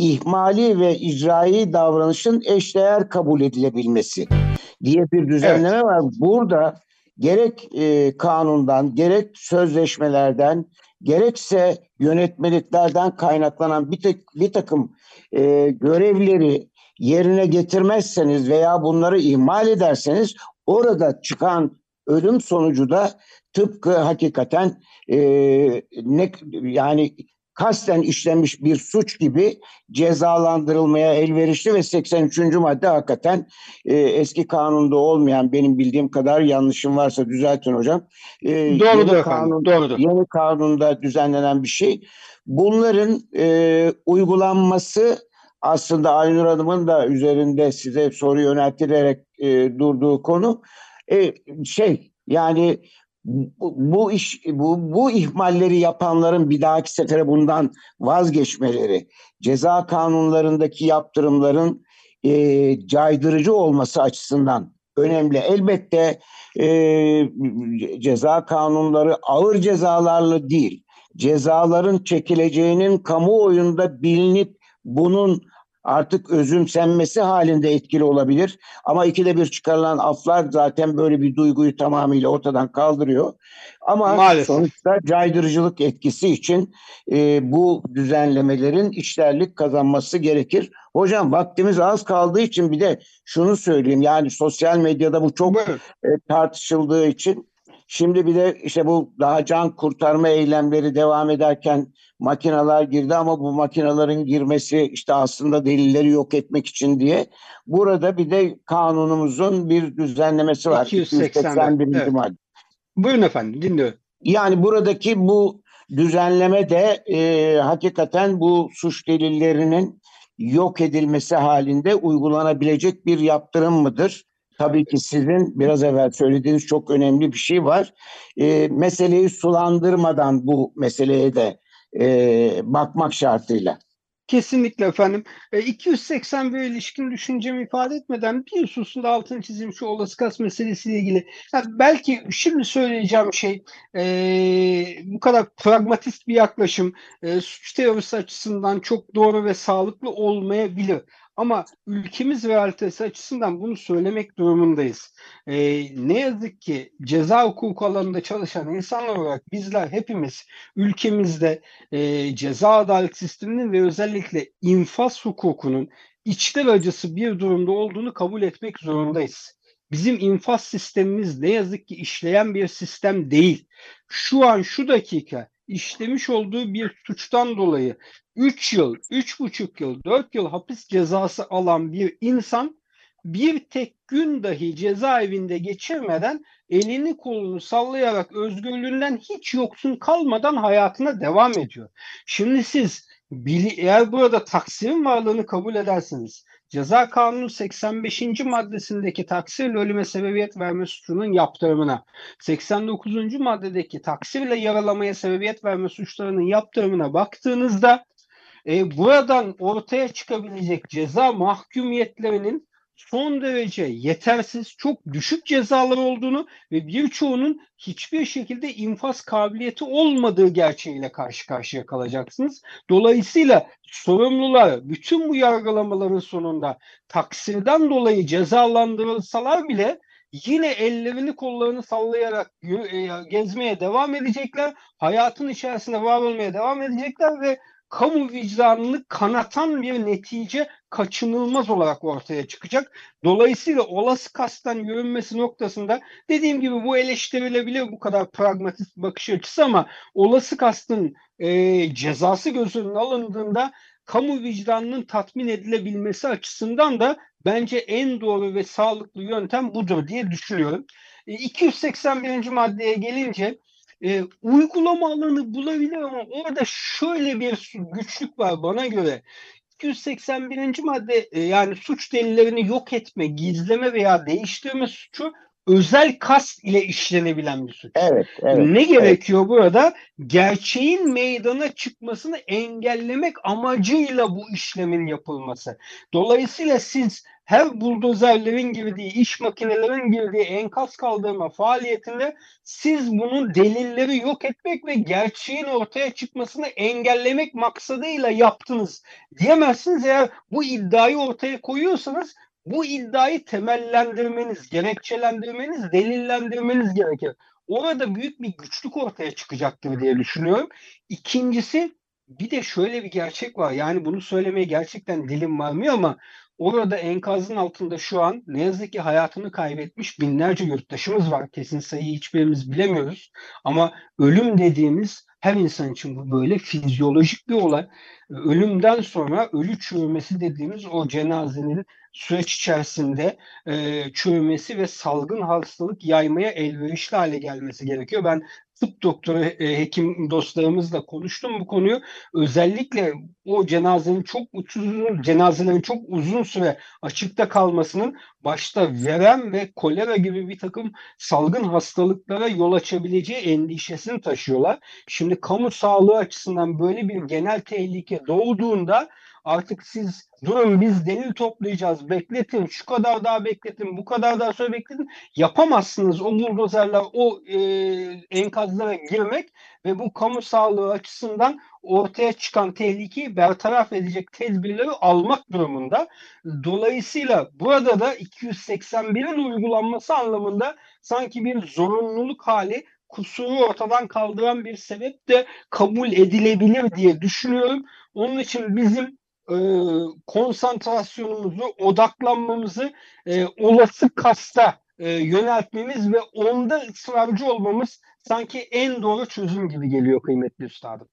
ihmali ve icraî davranışın eşdeğer kabul edilebilmesi diye bir düzenleme evet. var. Burada gerek e, kanundan, gerek sözleşmelerden, gerekse yönetmeliklerden kaynaklanan bir, tek, bir takım e, görevleri yerine getirmezseniz veya bunları ihmal ederseniz orada çıkan ölüm sonucu da tıpkı hakikaten e, ne yani kasten işlenmiş bir suç gibi cezalandırılmaya elverişli ve 83. madde hakikaten e, eski kanunda olmayan benim bildiğim kadar yanlışım varsa düzeltin hocam. E, doğrudur yeni kanun, doğrudur. Yeni kanunda düzenlenen bir şey. Bunların e, uygulanması aslında Aynur Hanım'ın da üzerinde size soru yöneltilerek e, durduğu konu e, şey yani bu, bu iş bu bu ihmalleri yapanların bir dahaki sefere bundan vazgeçmeleri, ceza kanunlarındaki yaptırımların e, caydırıcı olması açısından önemli. Elbette e, ceza kanunları ağır cezalarla değil, cezaların çekileceğinin kamuoyunda bilinip bunun artık özümsenmesi halinde etkili olabilir. Ama ikide bir çıkarılan aflar zaten böyle bir duyguyu tamamıyla ortadan kaldırıyor. Ama Maalesef. sonuçta caydırıcılık etkisi için e, bu düzenlemelerin işlerlik kazanması gerekir. Hocam vaktimiz az kaldığı için bir de şunu söyleyeyim. Yani sosyal medyada bu çok e, tartışıldığı için Şimdi bir de işte bu daha can kurtarma eylemleri devam ederken makineler girdi ama bu makinelerin girmesi işte aslında delilleri yok etmek için diye. Burada bir de kanunumuzun bir düzenlemesi var. 281, evet. madde. Buyurun efendim dinliyorum. Yani buradaki bu düzenleme de e, hakikaten bu suç delillerinin yok edilmesi halinde uygulanabilecek bir yaptırım mıdır? Tabii ki sizin biraz evvel söylediğiniz çok önemli bir şey var. E, meseleyi sulandırmadan bu meseleye de e, bakmak şartıyla. Kesinlikle efendim. E, 281 ilişkin düşüncemi ifade etmeden bir hususunda altını çizeyim şu olası kas meselesiyle ilgili. Yani belki şimdi söyleyeceğim şey e, bu kadar pragmatist bir yaklaşım e, suç teorisi açısından çok doğru ve sağlıklı olmayabilir. Ama ülkemiz realitesi açısından bunu söylemek durumundayız. Ee, ne yazık ki ceza hukuku alanında çalışan insanlar olarak bizler hepimiz ülkemizde e, ceza adalet sisteminin ve özellikle infaz hukukunun içler acısı bir durumda olduğunu kabul etmek zorundayız. Bizim infaz sistemimiz ne yazık ki işleyen bir sistem değil. Şu an şu dakika işlemiş olduğu bir suçtan dolayı 3 yıl, 3,5 yıl, 4 yıl hapis cezası alan bir insan bir tek gün dahi cezaevinde geçirmeden elini kolunu sallayarak özgürlüğünden hiç yoksun kalmadan hayatına devam ediyor. Şimdi siz eğer burada taksirin varlığını kabul ederseniz Ceza Kanunu 85. maddesindeki taksirle ölüme sebebiyet verme suçunun yaptırımına, 89. maddedeki taksirle yaralamaya sebebiyet verme suçlarının yaptırımına baktığınızda e, buradan ortaya çıkabilecek ceza mahkumiyetlerinin son derece yetersiz, çok düşük cezalar olduğunu ve birçoğunun hiçbir şekilde infaz kabiliyeti olmadığı gerçeğiyle karşı karşıya kalacaksınız. Dolayısıyla sorumlular bütün bu yargılamaların sonunda taksirden dolayı cezalandırılsalar bile yine ellerini kollarını sallayarak e, gezmeye devam edecekler. Hayatın içerisinde var olmaya devam edecekler ve kamu vicdanını kanatan bir netice kaçınılmaz olarak ortaya çıkacak. Dolayısıyla olası kastan yürünmesi noktasında dediğim gibi bu eleştirilebilir bu kadar pragmatist bakış açısı ama olası kastın e, cezası göz önüne alındığında kamu vicdanının tatmin edilebilmesi açısından da bence en doğru ve sağlıklı yöntem budur diye düşünüyorum. E, 281. maddeye gelince e, uygulama alanı bulabilir ama orada şöyle bir güçlük var bana göre. 281. madde e, yani suç delillerini yok etme, gizleme veya değiştirme suçu özel kast ile işlenebilen bir suç. Evet, evet. Ne gerekiyor evet. burada? Gerçeğin meydana çıkmasını engellemek amacıyla bu işlemin yapılması. Dolayısıyla siz her buldozerlerin girdiği, iş makinelerin girdiği enkaz kaldırma faaliyetinde siz bunun delilleri yok etmek ve gerçeğin ortaya çıkmasını engellemek maksadıyla yaptınız diyemezsiniz. Eğer bu iddiayı ortaya koyuyorsanız bu iddiayı temellendirmeniz, gerekçelendirmeniz, delillendirmeniz gerekir. Orada büyük bir güçlük ortaya çıkacaktır diye düşünüyorum. İkincisi bir de şöyle bir gerçek var. Yani bunu söylemeye gerçekten dilim varmıyor ama orada enkazın altında şu an ne yazık ki hayatını kaybetmiş binlerce yurttaşımız var. Kesin sayıyı hiçbirimiz bilemiyoruz. Ama ölüm dediğimiz her insan için bu böyle fizyolojik bir olay. Ölümden sonra ölü çürümesi dediğimiz o cenazenin süreç içerisinde e, çürümesi ve salgın hastalık yaymaya elverişli hale gelmesi gerekiyor. Ben tıp doktoru e, hekim dostlarımızla konuştum bu konuyu. Özellikle o cenazenin çok uzun cenazelerin çok uzun süre açıkta kalmasının başta verem ve kolera gibi bir takım salgın hastalıklara yol açabileceği endişesini taşıyorlar. Şimdi kamu sağlığı açısından böyle bir genel tehlike doğduğunda Artık siz durun biz delil toplayacağız bekletin şu kadar daha bekletin bu kadar daha sonra bekletin yapamazsınız o buldozerler o e, enkazlara girmek ve bu kamu sağlığı açısından ortaya çıkan tehlikeyi bertaraf edecek tedbirleri almak durumunda. Dolayısıyla burada da 281'in uygulanması anlamında sanki bir zorunluluk hali kusuru ortadan kaldıran bir sebep de kabul edilebilir diye düşünüyorum. Onun için bizim e, konsantrasyonumuzu, odaklanmamızı e, olası kasta e, yöneltmemiz ve onda ısrarcı olmamız sanki en doğru çözüm gibi geliyor kıymetli üstadım.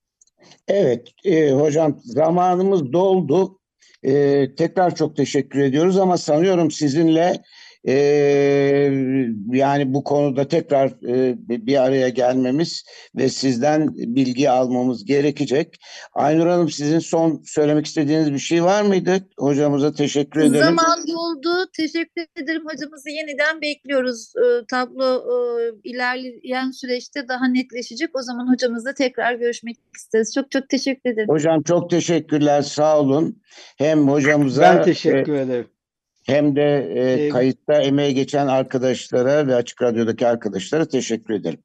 Evet e, hocam zamanımız doldu. E, tekrar çok teşekkür ediyoruz ama sanıyorum sizinle e, yani bu konuda tekrar e, bir araya gelmemiz ve sizden bilgi almamız gerekecek. Aynur Hanım sizin son söylemek istediğiniz bir şey var mıydı? Hocamıza teşekkür ederim. Zaman doldu. Teşekkür ederim hocamızı yeniden bekliyoruz. Ee, tablo e, ilerleyen süreçte daha netleşecek. O zaman hocamızla tekrar görüşmek isteriz. Çok çok teşekkür ederim. Hocam çok teşekkürler sağ olun. Hem hocamıza Ben e, teşekkür ederim. Hem de e, Ee, kayıtta emeği geçen arkadaşlara ve Açık Radyo'daki arkadaşlara teşekkür ederim.